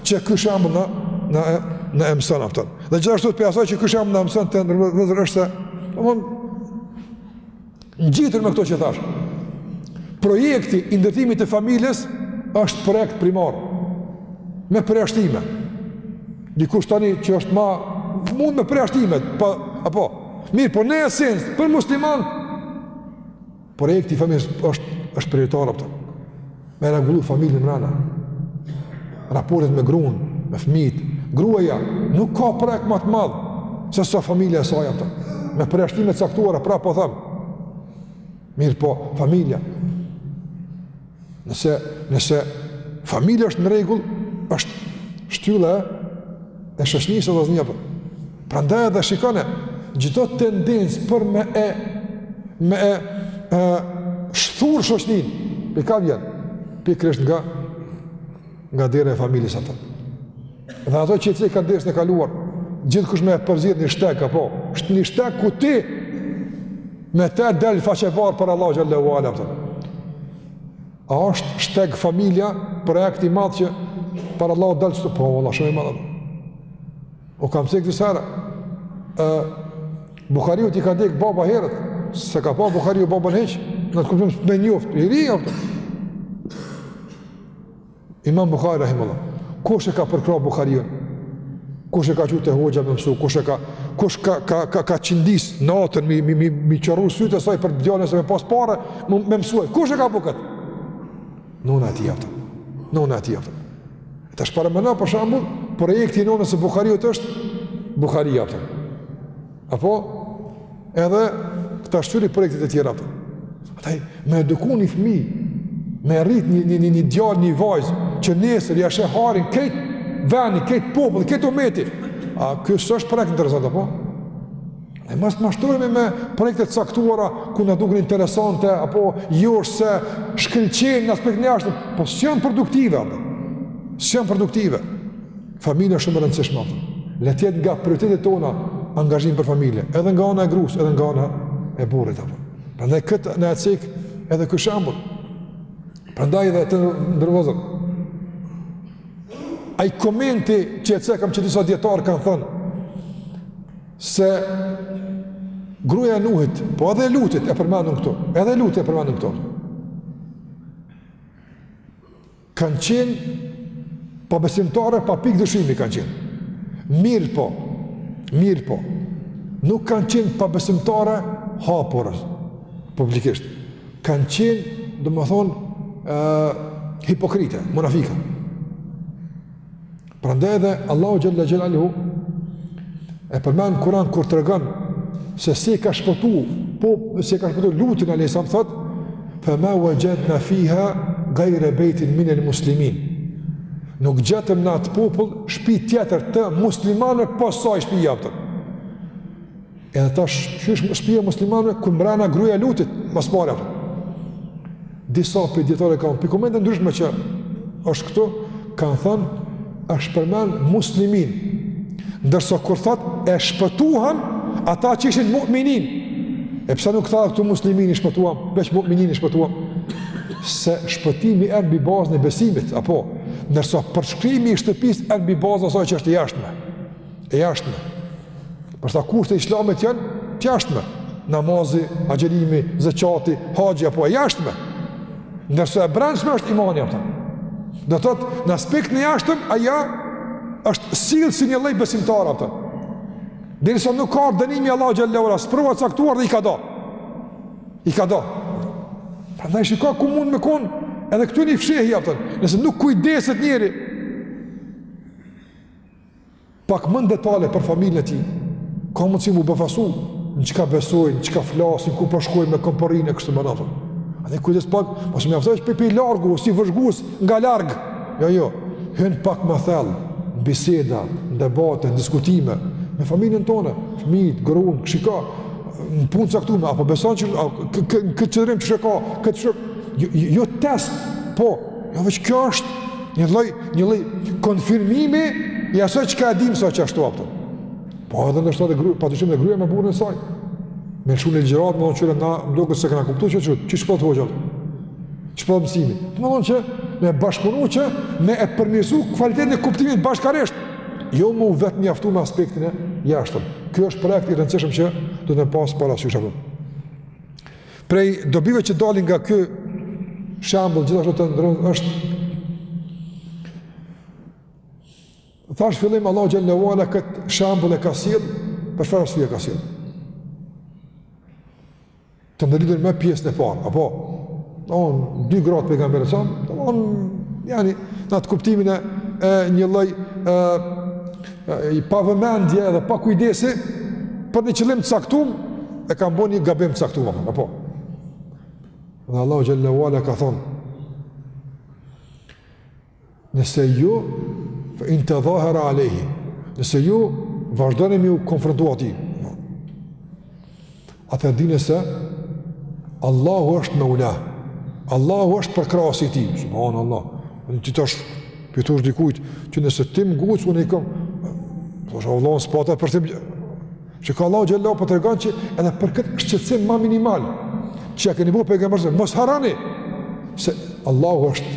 që ky shembull na, na mëson, a kupton. Dhe gjithashtu prej asaj që ky shembull na mëson, të nderuar vëllezër, është se, domethonë, ngjitur me këto që thashë. Projekti i ndërtimit të familjes është projekt primar me përjashtime. Dikush tani që është ma mund me përjashtimet, pa, po, apo, mirëpo në esencë, për musliman, projekti i familjes është, është prioritar, a kupton, me rregullu familjen mrena, raportet me grunë, me fmijët, gruaja, nuk ka projekt ma të madh, sesa familja e saj, a kupton, me përjashtime të caktuara, prapë po them, mirëpo familja, Nëse, nëse familja është në rregull, është shtylla e shoqnisë, o vllazni, apo. Prandaj edhe shikone, çdo tendencë për me e, me e, e shthur shoqninë, prej ka vjen, pikërisht nga, nga dera e familjes a kupton. Dhe ato që ceka dersin e kaluar, gjithkush me përzgjedh një shteg apo, është një shteg ku ti me të del faqebardhë para Allahut xhel-le ve ala. A është shteg familja projekt i madh që para Allahut del? Është, po vallahi shumë i madh. E kam cek këtë sa herë. Ë Buhariut i ka dek baba herët, s'e ka pa Buhariu babën hiç, në atë kuptim me njoftë, i ri apo. Imam Buhari rahimehullah. Kush e ka përkrah Buhariun? Kush e ka çu te hoxha me mësu? Kush e ka kush ka ka ka ka qëndis natën mi mi mi mi qorru sytë e saj për djalin se me pas pare, me mësu ai. Kush e ka bukat? Nona e tij atë. Nona e tij atë. Tash pra më na për shembull, projekti i nonës së Buhariut është Buhari atë. Apo, edhe këta shqyrti projektet e tjera të. Andaj, me eduku një fmi, me rrit një, një, një, një djalë, një vajzë, që nesër ia sheh hajrin krejt veni, krejt populli, krejt umeti. A ky s'është projekt interesant, apo? E mos të mashtrohemi me projekte të caktuara kur na duken interesante, apo jo është se shkëlqejnë në aspektin e jashtëm, po s'janë produktive, apo? S'janë produktive. Familja shumë e rëndësishme atë. Le të jetë nga prioritetet tona angazhim për familje, edhe nga ana e grus, edhe nga ana e burrit apo. Prandaj këtë na e cek edhe ky shembull. Prandaj edhe të nderuar vëllezër. Ai komenti që e cekëm që disa dijetarë kanë thënë se gruaja e Nuhit, po edhe Lutit e përmendën këtu, edhe Lutit e përmendën këtu. Kanë qenë pabesimtare, pa pikë dyshimi kanë qenë. Mirëpo, mirëpo, nuk kanë qenë pabesimtare hapur, publikisht. Kanë qenë, domethënë, uh, hipokrite, munafika. Prandaj edhe Allahu xhele xhelaluhu e përmend në Kur'an kur tregon se si e ka shpëtu, po si e ka shpëtu Lutin alejhi selam, thotë, "Fa ma wajadna fiha ghayra baytin min al-muslimin." Nuk gjetëm në atë popull shtëpi tjetër të muslimanëve pos asaj shtëpi jaftë. Edhe tash, qysh është shpia e muslimanëve, kur mbrena gruja e Lutit, mas pare. Disa prej dijetarëve kanë, prej komenteve ndryshme që është këtu, kanë thënë, është përmen muslimin. Ndërsa kur thotë, i shpëtuam, ata që ishin mu'minin. E pse nuk tha këtu muslimin i shpëtuam, veç mu'minin i shpëtuam. Se shpëtimi e mbi bazën e besimit, apo, ndërsa përshkrimi i shtëpisë e mbi bazën asaj që është e jashtme. e jashtme. Pesë kushtet e islamit janë të jashtme. Namazi, agjerimi, zeqati, haxhi, apo e jashtme. Ndërsa e brendshme është imani, a kupton. Do të thotë në aspektin e jashtëm, ajo është sjellë si një lloj besimtare, a kupton. Derisa nuk ka ardh dënimi Allah Gjallera, sprova e caktuar dhe i ka da. I ka da. Prandaj shiko ku mund me konë, edhe këtu një fshehi, a kupton. Nëse nuk kujdeset njeri, Pak më në detale për familjen e tij. Ka mundësi mu befasu në çka besojnë, çka flasin, ku po shkojnë me kon po rrinë e kështu me radhë. A dhe kujdes pak, mos u mjafto për pi largu si vëzhgues nga larg. Jo, jo. Hyn pak më thellë, në biseda, në debate, në diskutime me familjen tonë, fëmijët, gruan, shiko, në punë të caktume apo beson që këtë qëndrim çka ka, këtë qëndrim jo, jo, jo test, po, jo veç kjo është Një lloj, një lloj konfirmimi i asaj çka e dim sa që ashtu apo. Po edhe ndoshta edhe gruaja, padyshim edhe gruaja me burrin e saj. Me shumë ligjërata, domethonë që na duket se kanë kuptuar që çut, çish po thotë hoxha. Ç'po mësimi. Domethonë që me bashkëpunu që me e përmirësu kvalitetin e kuptimit bashkarisht. Jo me u vetëmjaftu me aspektin e jashtëm. Kjo është projekt i rëndësishëm që duhet me pas parasysh apo. Prej dobive që dalin nga ky shembull gjithashtu të nderum është thashë n'fillim Allahu xhele ue ala kët shembull e ka sjell për çfarë arsye ka sjell. Të ndërlidhur me pjesën e parë, apo on dy gratë e pejgamberit s.a.s. janë në atë kuptimin e një lloj i pavëmendje edhe pakujdesi për një qëllim të caktuar e kanë bën një gabim të caktuar apo dhe Allahu xhele ue ala ka thon nëse ju fa in tadhahara alayhi nëse ju vazhdoni me u konfrontu atij Atëherë dini se Allahu është mevla. Allahu është përkrahësi i tij. Subhanallah. Në ti tash, po i thush dikujt, që nëse ti m'nguc, unë i kam, vallah në spata për tim, çka Allahu xhele po tregon që edhe për këtë shqetësim ma minimal, që ja këni bu për e gëmërëzim, mos harroni, se Allahu është,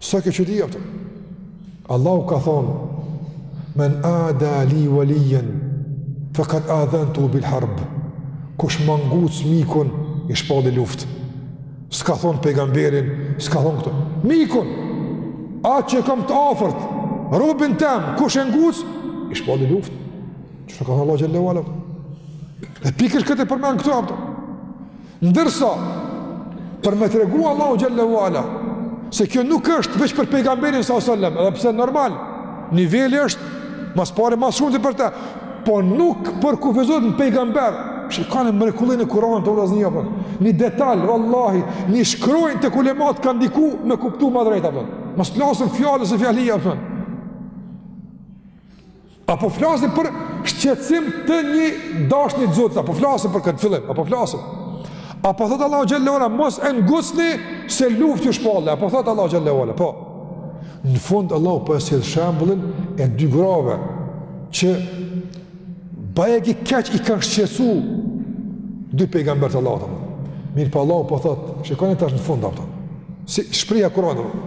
Sa kjo që di, a kupton? Allahu ka thonë, men ada li valijen, fekad adhentuhu bil harb, kush ma nguc mikun, i shpalli luftë. S'ka thonë pejgamberin, s'ka thonë këto. Mikun, atë që kam të afërt, robin tem, kush e nguc, i shpalli luftë. Çka ka thonë Allahu xhele ue ala? Dhe pikërisht këtë e përmend këtu, a kupton. Ndërsa, për me tregu Allahu xhele ue ala, se kjo nuk është veç për pejgamberin s.a.s. edhe pse normal, niveli është ma s'pari ma s'shumti për te, po nuk përkufizohet në pejgamber, shikone mrekullinë e Kuranit vllazni, a kupton. një detal, vallahi, një shkronjë të kulemat ka ndiku me kuptu ma drejt, a kupton. mos flasim fjalë e fjalia, a kupton. A po flasim për shqetësim të një dashni të zotit, a po flasim për këtë fillim, a po flasim. A po thotë Allahu xhele ve ala, mos e ngusni se luftë ju shpall, a po thotë Allahu xhele ve ala, po. Në fund Allahu po e sjell shembullin e dy grave, që bajagi keq i kanë shqetësu dy pejgamberë të Allahut. Mirëpo Allahu po thotë, shikoni tash në fund, a po thotë, si shprehja kuranore,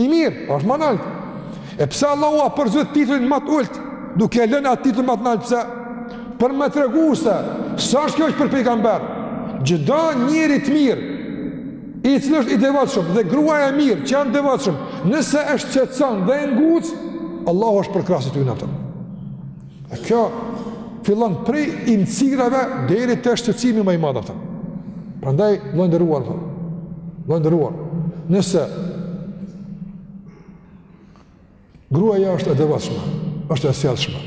I mirë, është ma nalt. E pse Allahu e përzgjedh titullin ma të ulët, duke e lënë atë titullin ma të naltë, pse? Për me tregu se s'është kjo veç për pejgamber, çdo njeri të mirë, i cili është i devotshëm, dhe grua e mirë, që janë devotshëm, nëse e shqetëson dhe e nguc, Allah është përkrahës i tyne Kjo fillon prej imcirave deri te shqetësimi ma i madh, a kupton. Prandaj vëlla i nderuar, vëlla i nderuar. Nëse gruaja është e devotshme, është e sjellshme.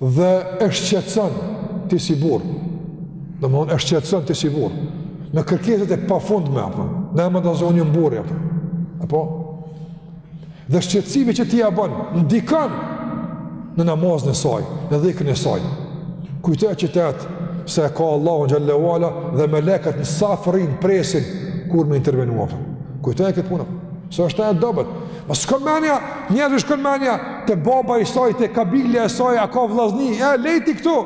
Dhe e shqetëson ti si burrë. Domthon e shqetëson ti si burrë me kërkesat e pafundme apo, ne më dozon një burrë apo. Apo Dhe shqetësimi që ti ia bën ndikon në namazin e saj, në dhikrin e saj. Kujtoje qit ajet se e ka Allahun xhele ve ala dhe melekët në saf rrinë, presin kur me intervenu. Kujtoje këtë punë. Se është ajo e dobët, po t'shkon mendja, njerëzve u shkon mendja te baba i saj, te kabilja e saj, a ka vllazni? Jo, leji ti këto.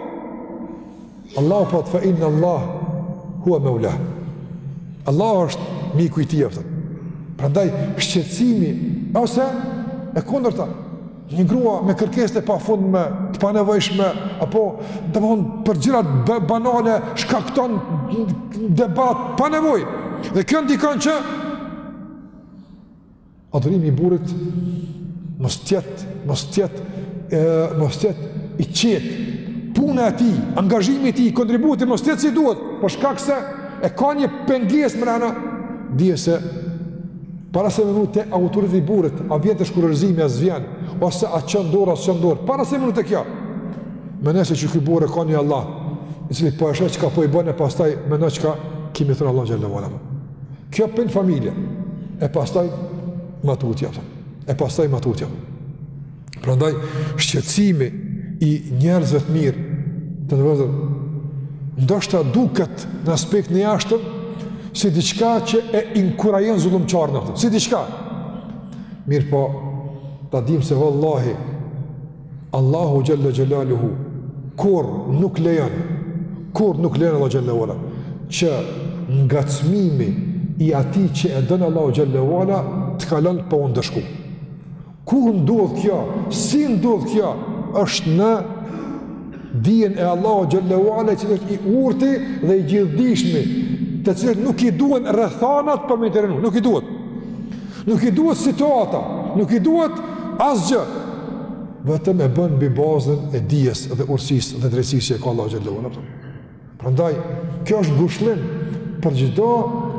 Allahu thotë fa inna Allah hua maula. Allahu është miku i tij, a kupton. Prandaj shqetësimi ose e kundërta, një grua me kërkesat e pafundme, të panevojshme apo domthon për gjëra banale shkakton debat pa nevojë. Dhe kjo ndikon që Adhurimi i burrit mos t'jetë, mos t'jetë, mos t'jetë i qetë. Puna e tij, angazhimi i tij, kontributi mos t'jetë si duhet, për shkak se e ka një pengesë mbrenda, dije se para se me menu te autoriteti i burrit, a vjen te shkurorëzimi a s'vjen, ose a çon dorë a s'çon dorë, para se me menu te kjo, meno se ky burrë e ka një Allah, i cili po e shoh çka po i bën e pastaj meno çka ki me i thon Allahut xhele ve ala. Kjo për në familje, e pastaj ma tutje, e pastaj ma tutje. Prandaj, shqetësimi i njerëzve të mirë, të nderuar vëllezër, ndoshta duket në aspektin e jashtëm, si diçka që e inkurajon zullumqarin si diçka. Mirëpo, ta dim se vallahi, Allahu xhalla xhelaluhu kur nuk lejon, kur nuk lejon Allahu xhalla uala që ngacmimi i atij që e don Allahu xhalla uala të kalon pa u ndëshku. Kur ndodh kjo? Si ndodh kjo? Është në Dijen e Allahu xhallahu ala i cili është i urti dhe i gjithdijshmi, të cilit nuk i duhen rrethanat për me intervenu, nuk i duhet. Nuk i duhet situata, nuk i duhet asgjë. Vetëm e bën mbi bazën e dijes dhe urtësisë dhe drejtësisë që ka Allahu xhallahu ala. Prandaj, kjo është ngushëllim për çdo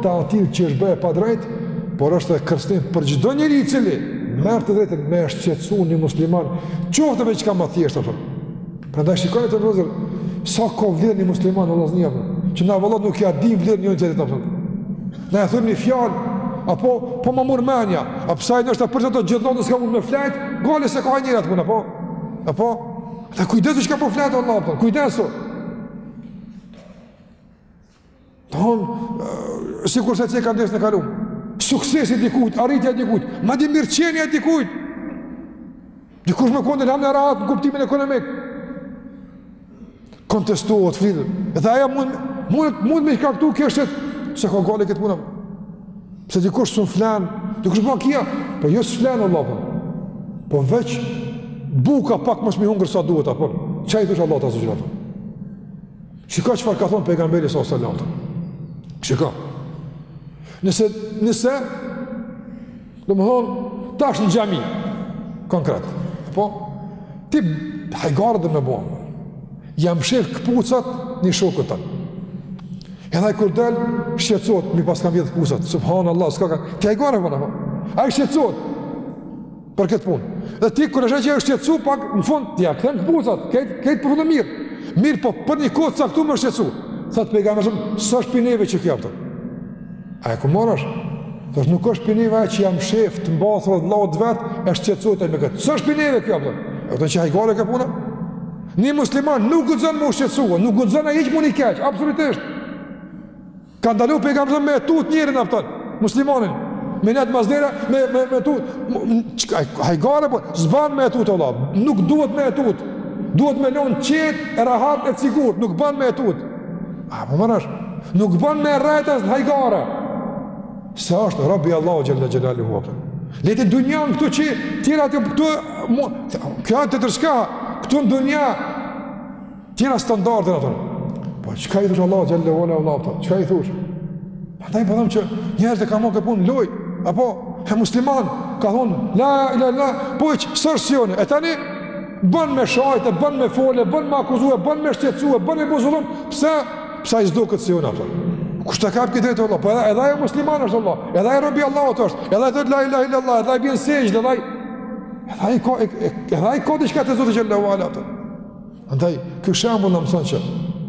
të atillë që është bë e padrejtë, por është edhe kërcënim për çdo njeri i cili merr të drejtën me shqetësu një musliman, qoftë me çka më thjesht apo. Prandaj shikoni vëllezër, sa ka vlerë një musliman Allah znia apo, që na vëllot nuk ja dimë vlerën njëri-tjetrit apo. Na e thomë një fjalë apo po ma merr mendja, a pse ai ndoshta për çdo gjithë natën s'ka mund me flet, gajle se ka një atë punë apo. Apo Dhe kujdesu çka po flet vëlla, apo, kujdesu. Thonë, sikurse cekëm dersin e kalum. Suksesi i dikujt, arritja e dikujt, madje mirëqenia e dikujt. Dikush me kon edhe ma rahat në kuptimin ekonomik. Kontestohet, flitet. Dhe aja mund, mund, mund me i ka këtu kështet, se ka gajle këtë punë. Pse dikush s'un flen, dikush po kia, po jo s'flen vëlla. Po, po veç buka pak mos me hangër sa duhet apo. Çka i thosh Allahut azze ue xhel. Shikoj çfarë ka thon pejgamberi sa selam. Shikoj. Nëse nëse Domethënë, tash në xhami, konkret. Po, ti hajgare me bo, ja mshef këpucat një shokut tënd. Edhe kur del, shqetësohet, m'i paskan vjedh këpucat, subhanallah, s'ka ka, ti hajgare dhe me ai shqetësohet, për këtë punë. Dhe ti, kur e sheh që u shqetësu, pak, në fund, ti ja kthen këpucat, këtë, këtë përfundon mirë. Mirëpo, për një kohë të caktume u shqetësu. Thotë pejgamberi, s'është prej neve që kjo, a kupton. A je ka merr vesh? Dhe nuk është prej neve që ja mshef të mbathurat vllat vet, e shqetësohet me këtë. S'është prej neve kjo, a kupton? Që hajgare ka puna? Një musliman nuk guxon m'u shqetësua, nuk guxon ai hiç m'u ndi keq, absolutisht. Ka ndalu pejgamberi me tut njerin, a kupton, muslimanin. Me netë mazdera, me, me, me tut. Hajgare, po, s'ban me tut, vëlla. Nuk duhet me tut. Duhet me lon qetë, rahat e sigurt. Nuk ban me tut. A po merr vesh? Nuk bën me rrejt as në hajgare. Se është rob i Allahut xhalla xhelalu hu. Le të dunjan këtu që tjera të këtu kjo të tërska këtu në dunja tjera standarde ato. Po çka i thosh Allahu xhalla xhelalu hu? Çka i thosh? Andaj po them që njerëzit kanë marrë punë loj, apo e musliman ka thonë la ilahe illallah, po s'osht si une. E tani bën me shajt, e bën me fole, bën me akuzue, bën me shqetësue, bën me bo zullum, pse pse s'osht ky si unë apo. Kush ta jep këtë të drejtë vlla, po edhe, edhe ai musliman është vlla, edhe ai rob i Allahut është, edhe ai thotë la ilahe illa Allah, edhe ai bën sexhde, edhe ai... Edhe ai ka, edhe ai ka diçka te Zoti xhele ve ala apton. Andaj, ky shembull na mëson që,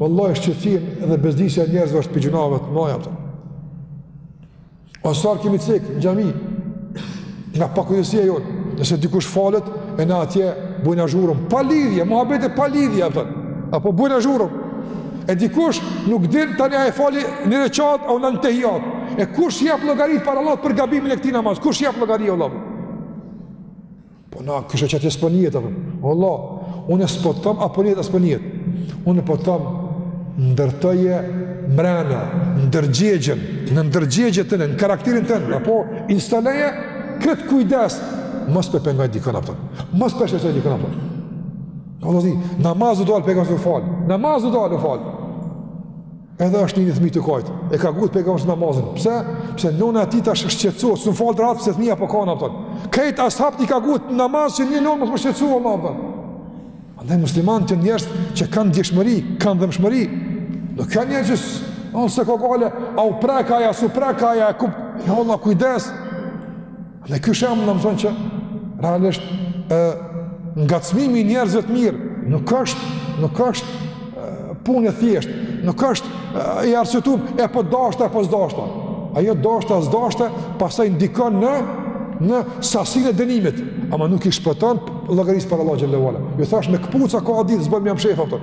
vëlla, shqetësimi edhe bezdisja e njerëzve është prej gjynaheve të mëdha, apton. Osar kemi cikë, në xhami, nga pakujdesia jonë, nëse dikush falet, e na atje bujna zhurëm, pa lidhje, muhabete pa lidhje, apton. Apo bujna zhurëm, e dikush nuk din tani a e fali një rekat, a o në tehijat, e kush jep llogari para Allahut për gabimin e këtij namazi, kush jep llogari, vlla, apton. Po na kisha çat të s'po nihet. Vlla, unë s'po të thom a po nihet a s'po nihet. Unë po të thom ndërtoje mrena, ndërgjegjen, në ndërgjegjen tëne në karakterin tën, apo instaloje këtë kujdes, mos pe pengoj dikën apton, mos pe shqetësoj dikën apton. Në dhe zi, namaz u dalë, pengaj u falë, namaz u dalë, u falë. Edhe e ka ni një fmi tu kajt. E ka ngut pejgamberi namazin. Pse? Pse nona e tij tash është shqetësuar, s'mun falet rahat se fmia po kan apton. Krejt as'habët i ka ngut namaz që një nonë mos m'u shqetësu më apton. Andaj muslimanët janë njerëz që kanë ndjeshmëri, kanë dhembshmëri. Nuk janë njerëz që s'e ka gajle, a u prek ai a, s'u prek ai a, e kupton vlla kujdes. Dhe ky shembull na mëson që realisht ë ngacmimi i njerëzve të mirë nuk është nuk është punë e thjeshtë, nuk është e arsyetuar a po dashta apo s'dashta. Ajo dashta s'dashta pastaj ndikon në në sasinë e dënimit, ama nuk i shpëton llogarisë para Allahut xhele ve ala. Ju thashë me këpuca ka ditë s'bën më jam shef apton.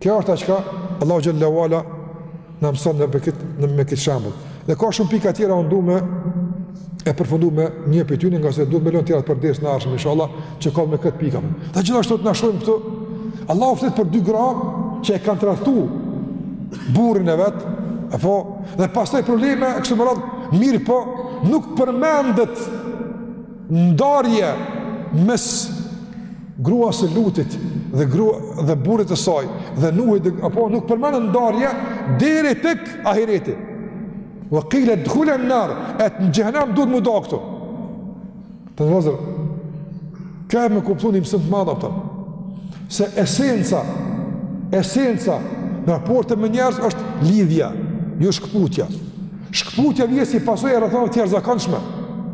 Kjo është ajo çka Allahu xhele ve ala na mëson në këtë në me këtë shembull. Dhe ka shumë pika tjera unë du me përfundu me një prej tyre, ngase duhet me i lon tjera për dersin e ardhshëm inshallah, që ka me këtë pikë. Dhe gjithashtu të na shohim këtu. Allahu flet për dy gra që e kanë tradhtu burrin e vet, apo dhe pastaj probleme kështu me radhë, mirëpo nuk përmendet ndarje mes gruas së Lutit dhe grua dhe burrit të saj dhe Nuhit dhe, apo nuk përmendet ndarje deri tek ahireti wa qila dkhula an-nar e te xhehnem duhet m'u da këtu vëllezër ke me kuptu një mësim të madh apton se esenca esenca në raporte me njerëz është lidhja jo shkëputja Shkëputja vjen si pasojë e rrethanave të jashtëzakonshme.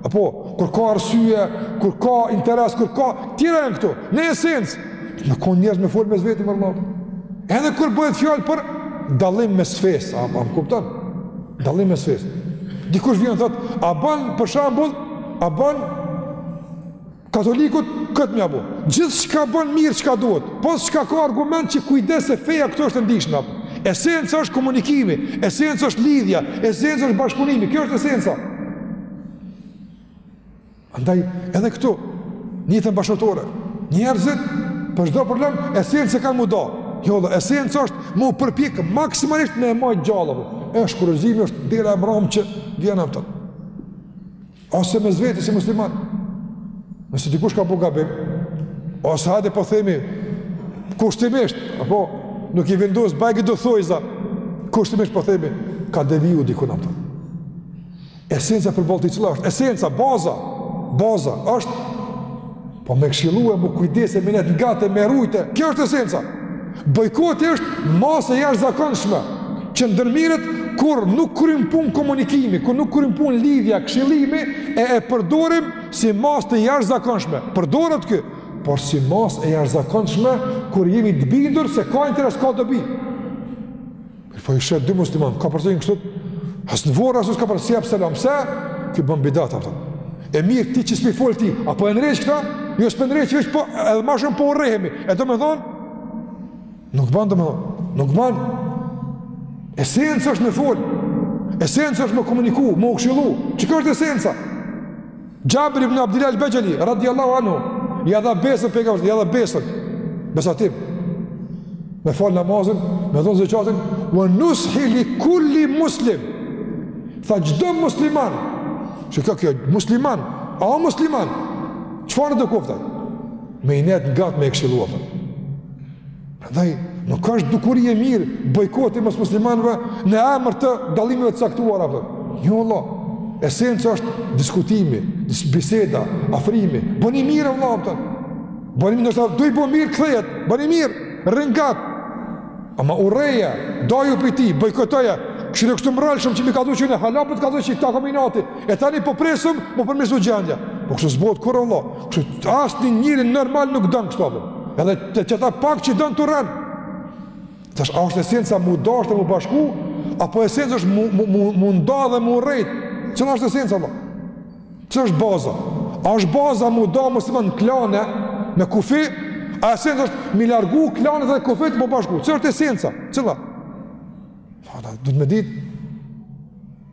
Apo kur ka arsye, kur ka interes, kur ka tjera janë këtu. Në esencë, në kon njerëz me fol mes veti më rrallë. Edhe kur bëhet fjalë për dallim mes fesë, a më kupton? Dallim mes fesë. Dikush vjen thot, a ban për shembull, a ban Katolikut këtë me ja bo. Gjithçka ban mirë çka duhet. Pos çka ka argument që kujdes se feja këtu është e ndryshme apo. Esenca është komunikimi, esenca është lidhja, esenca është bashkëpunimi. Kjo është esenca. Andaj, edhe këtu, në jetën bashkëshortore, njerëzit, për çdo problem, esencë e kanë mu da. Jo valla, esenca është mu përpjek maksimalisht me e majtë gjallë. E shkurorëzimi është dera e mrame që vjen, a kupton. Ose mes veti si musliman. Nëse dikush ka bo gabim, ose hajde po themi, kushtimisht, apo nuk i vendos bajagi do thojza, kushtimisht po themi, ka deviju diku, a kupton. Esenca përballë tij cilla është, esenca, baza, baza, është Po me këshillu e mu kujdes e me i nejt ngat e me rujt, kjo është esenca. Bojkoti është masë e jashtëzakonshme, që ndërmirret kur nuk kryn punë komunikimi, kur nuk kryn punë lidhja, këshillimi, e e përdorim si masë të jashtëzakonshme. Përdoret kjo, por si masë e jashtëzakonshme, kur jemi të bindur se ka interes, ka dobi. Po i sheh dy musliman, ka përsojnë kështu, as në vorë, as në s'ka përsojnë, s'i jep selam, se, ky ban bidat, apo E mirë, ti që s'pi fol ti, a po e ndreq këta? Jo s'pe ndreq, veç po edhe ma shumë po urrehemi. E domethonë nuk ban, domethonë, nuk ban. Esenca është me fol, esenca është me komuniku, me u kshillu, çka është esenca? Jabir ibn Abdullah al-Bajali radiyallahu anhu ia dha besën pejgamberit, ia dha besën. Besatim. Me fal namazin, me dhon zakatin, wa nushi li kulli muslim. Tha çdo musliman. Çka kjo, kjo musliman, a o musliman? Çfarëdo koftë, me i nejt ngat me këshillu. Prandaj nuk është dukuri e mirë bojkoti mes muslimanëve në emër të dallimeve të caktuara apo. Jo valla. Esenca është diskutimi, biseda, afrimi. Boni mirë vlla. Ndoshta tu i bo mirë kthehet. Boni mirë, rri ngat. Ama urreje, daju prej tij, bojkotoje. Kështu ne këtu mbrol shumë që më ka thënë që në halapët ka thënë që ta kombinati. E tani po presim, mu përmirësu gjendja. Po kështu s'bohet kurrë valla. Kështu asnjë njeri normal nuk don kështu apo. Edhe qata pak që don t'urren. Tash, a është esenca mu dashtë e mu bashku, apo esenca është mu, mu, mu, mu nda dhe mu urrejt. Cilla është esenca, valla? Cilla është baza? A është baza mu da muslimant në klane, me kufi, a esenca është mi largu klanet dhe kufit e mu bashku. Cilla është esenca? Cilla? Duhet me ditë,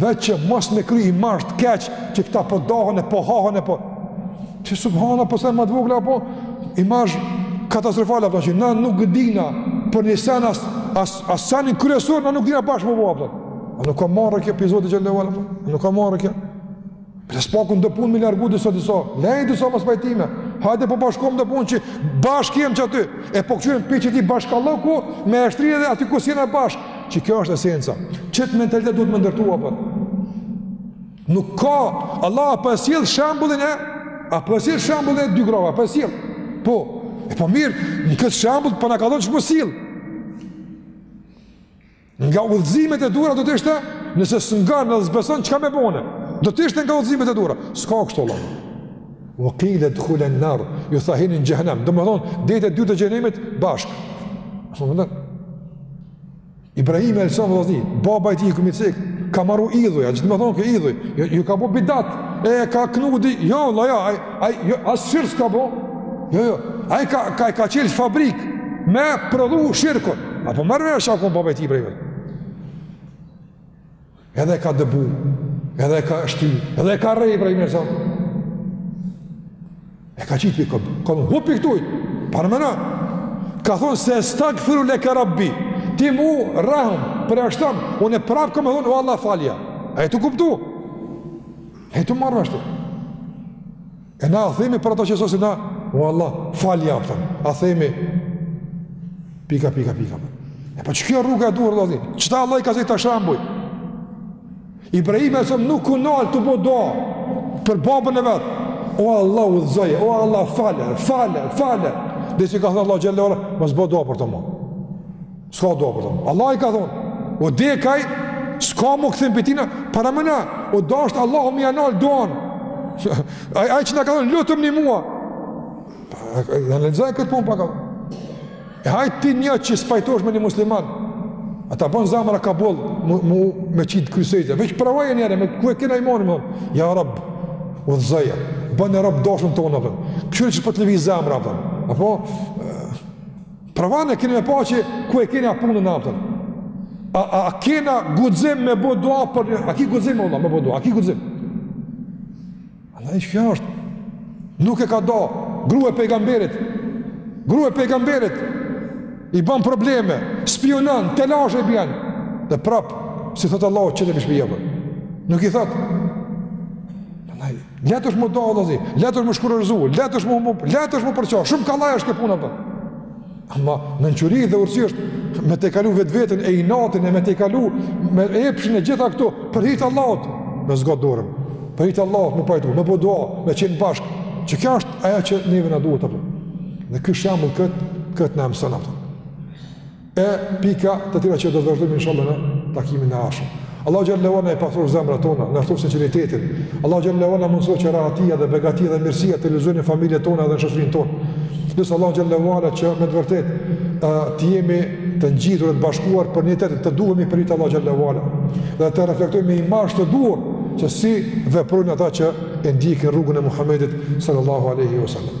Veç që mos me kriju imazh të keq që këta po dahen e po hahen e po. Që subhana për sene ma të vogla a po imazh katastrofal a po që na nuk dina për një sen as, as, as senin kryesor na nuk dina bashkë ma a po kupton. A nuk ka marre kjo epizodi që levala po? A nuk ka marrë kjo? Për së paku n'do punë me i largu disa disa, leji disa mospajtime, hajde po bashkohem n'do punë që bashkë jem qaty, e po këqyrim për që ti bashkalloku me e shtri edhe aty ku s'jena bashkë, që kjo është esenca, qëtë mentalitet duhet me ndërtu a po. Po. Nuk ka, Allah a po e sjell shembullin e, a po e sjell shembullin e dy grave, a po e sjell, po, e po mirë, në këtë shembull a po na ka dhënë që po e sjell, Nga udhëzimet e duhura do të ishte nëse s'ngon dhe s'beson çka me bo. Do të ishte nga udhëzimet e duhura. S'ka kështu Allah. Wa qila dukhul an-nar, ju tha hini në xhehenem. Domthon, deri te dy të xhehenemit bashk. Domthon. Ibrahim alejhi selam vazhdi, baba i tij kumicik, ka maru idhuj, a domethonë idhuj, jo, jo ka bo bidat, e ka knu di, jo, la, ja, Ai jo as shirk s'ka bo. Jo, jo. Ai ka ka ka çel fabrikë me prodhu shirkun. A po merr vesh çka bon baba i ti. Edhe ka dëbu, edhe ka shty, edhe ka rreh për vetë. E ka qitë për këpë, ka më hupë për këtuj, paramendo, ka thonë seestagfiru leke rabbi, ti mu rrehëm, përjashtom, unë e prapë kam me thonë, o Allah falja, a je tu kuptu, E je tu marrë vesh. E na a themi për ato që s'o si na, o Allah, falja, pëtëm. A themi, pika, pika, pika. E pa po që kjo rruga e duhur, Allah, qëta Allah i ka zgjedh këta shembuj? Ibrahimi selam nuk u nal tu bo dua, për babën e vet. O Allah, udhëzoje, o Allah, fale, fale, fale. Derisa i ka thënë Allah, gjellë ora, mos bo dua për të ma. S'ka dua për të ma. Allah i ka thonë, o dekë ai, s'ka ma kthim për tina, paramendo, o da është Allah o mi anal doanë. Ai ai që na ka thonë lutmuni mua. Analizoje këtë punë pak. E hajt ti një që s'pajtohesh me një musliman. A ta bën zemra ka boll mu, mu me çit krysejtë. Veç provoje një herë me ku e kena imanin më. Ja Rabb. Udhëzoje. Bëne rob t'dashun tonë a po. Qysh po të lëviz zemra apo. Apo Provone e keni me pa që ku e keni punën atër. A, a, a kena guxim me bo dua për një, a ki guxim vlla me bo dua, a ki gudzim? A në ishë kja është, nuk e ka do, grue e pejgamberit, grue e pejgamberit, i ban probleme, spiunon, telashe i bjen, dhe prap, s'i thotë Allah, qite pi shpije a po, nuk i thotë, Lehtë është m'u dallaz, lehtë është m'u shkurorzu, lehtë është më, lehtë është m'u përça, shumë kollaj është kjo puna po. Ama mençuri dhe urtësi është me tejkalu vetveten e inatin e me tejkalu me epshin e gjitha këto, për hir të Allahut, me zgjat dorën, për hir të Allahut, m'u pajtu, me u bo, me qenë bashkë, që kjo është ajo që neve na duhet apo. Dhe ky shembull këtë, këtë na e mëson, e pika të tjera që do të vazhdojmë inshallah në takimin e ardhshëm. Allahu xhel-le ue ala na i pastroftë zemrat tona, na e shtoftë sinqeritetin. Allahu xhel-le ue ala na mundësoftë që rahatia dhe begatia dhe mirësia të lulëzojnë në familjet tona dhe në shoqërinë tonë. E lusim Allahun xhel-le ue ala që me të vërtet të jemi të ngjitur dhe të bashkuar për hir të tij, të duhemi për hir të Allahut xhel-le ue ala dhe të reflektojmë me imazh të duhur që si veprojnë ata që e ndjekin rrugën e Muhamedit sallallahu aleyhi wa sallam.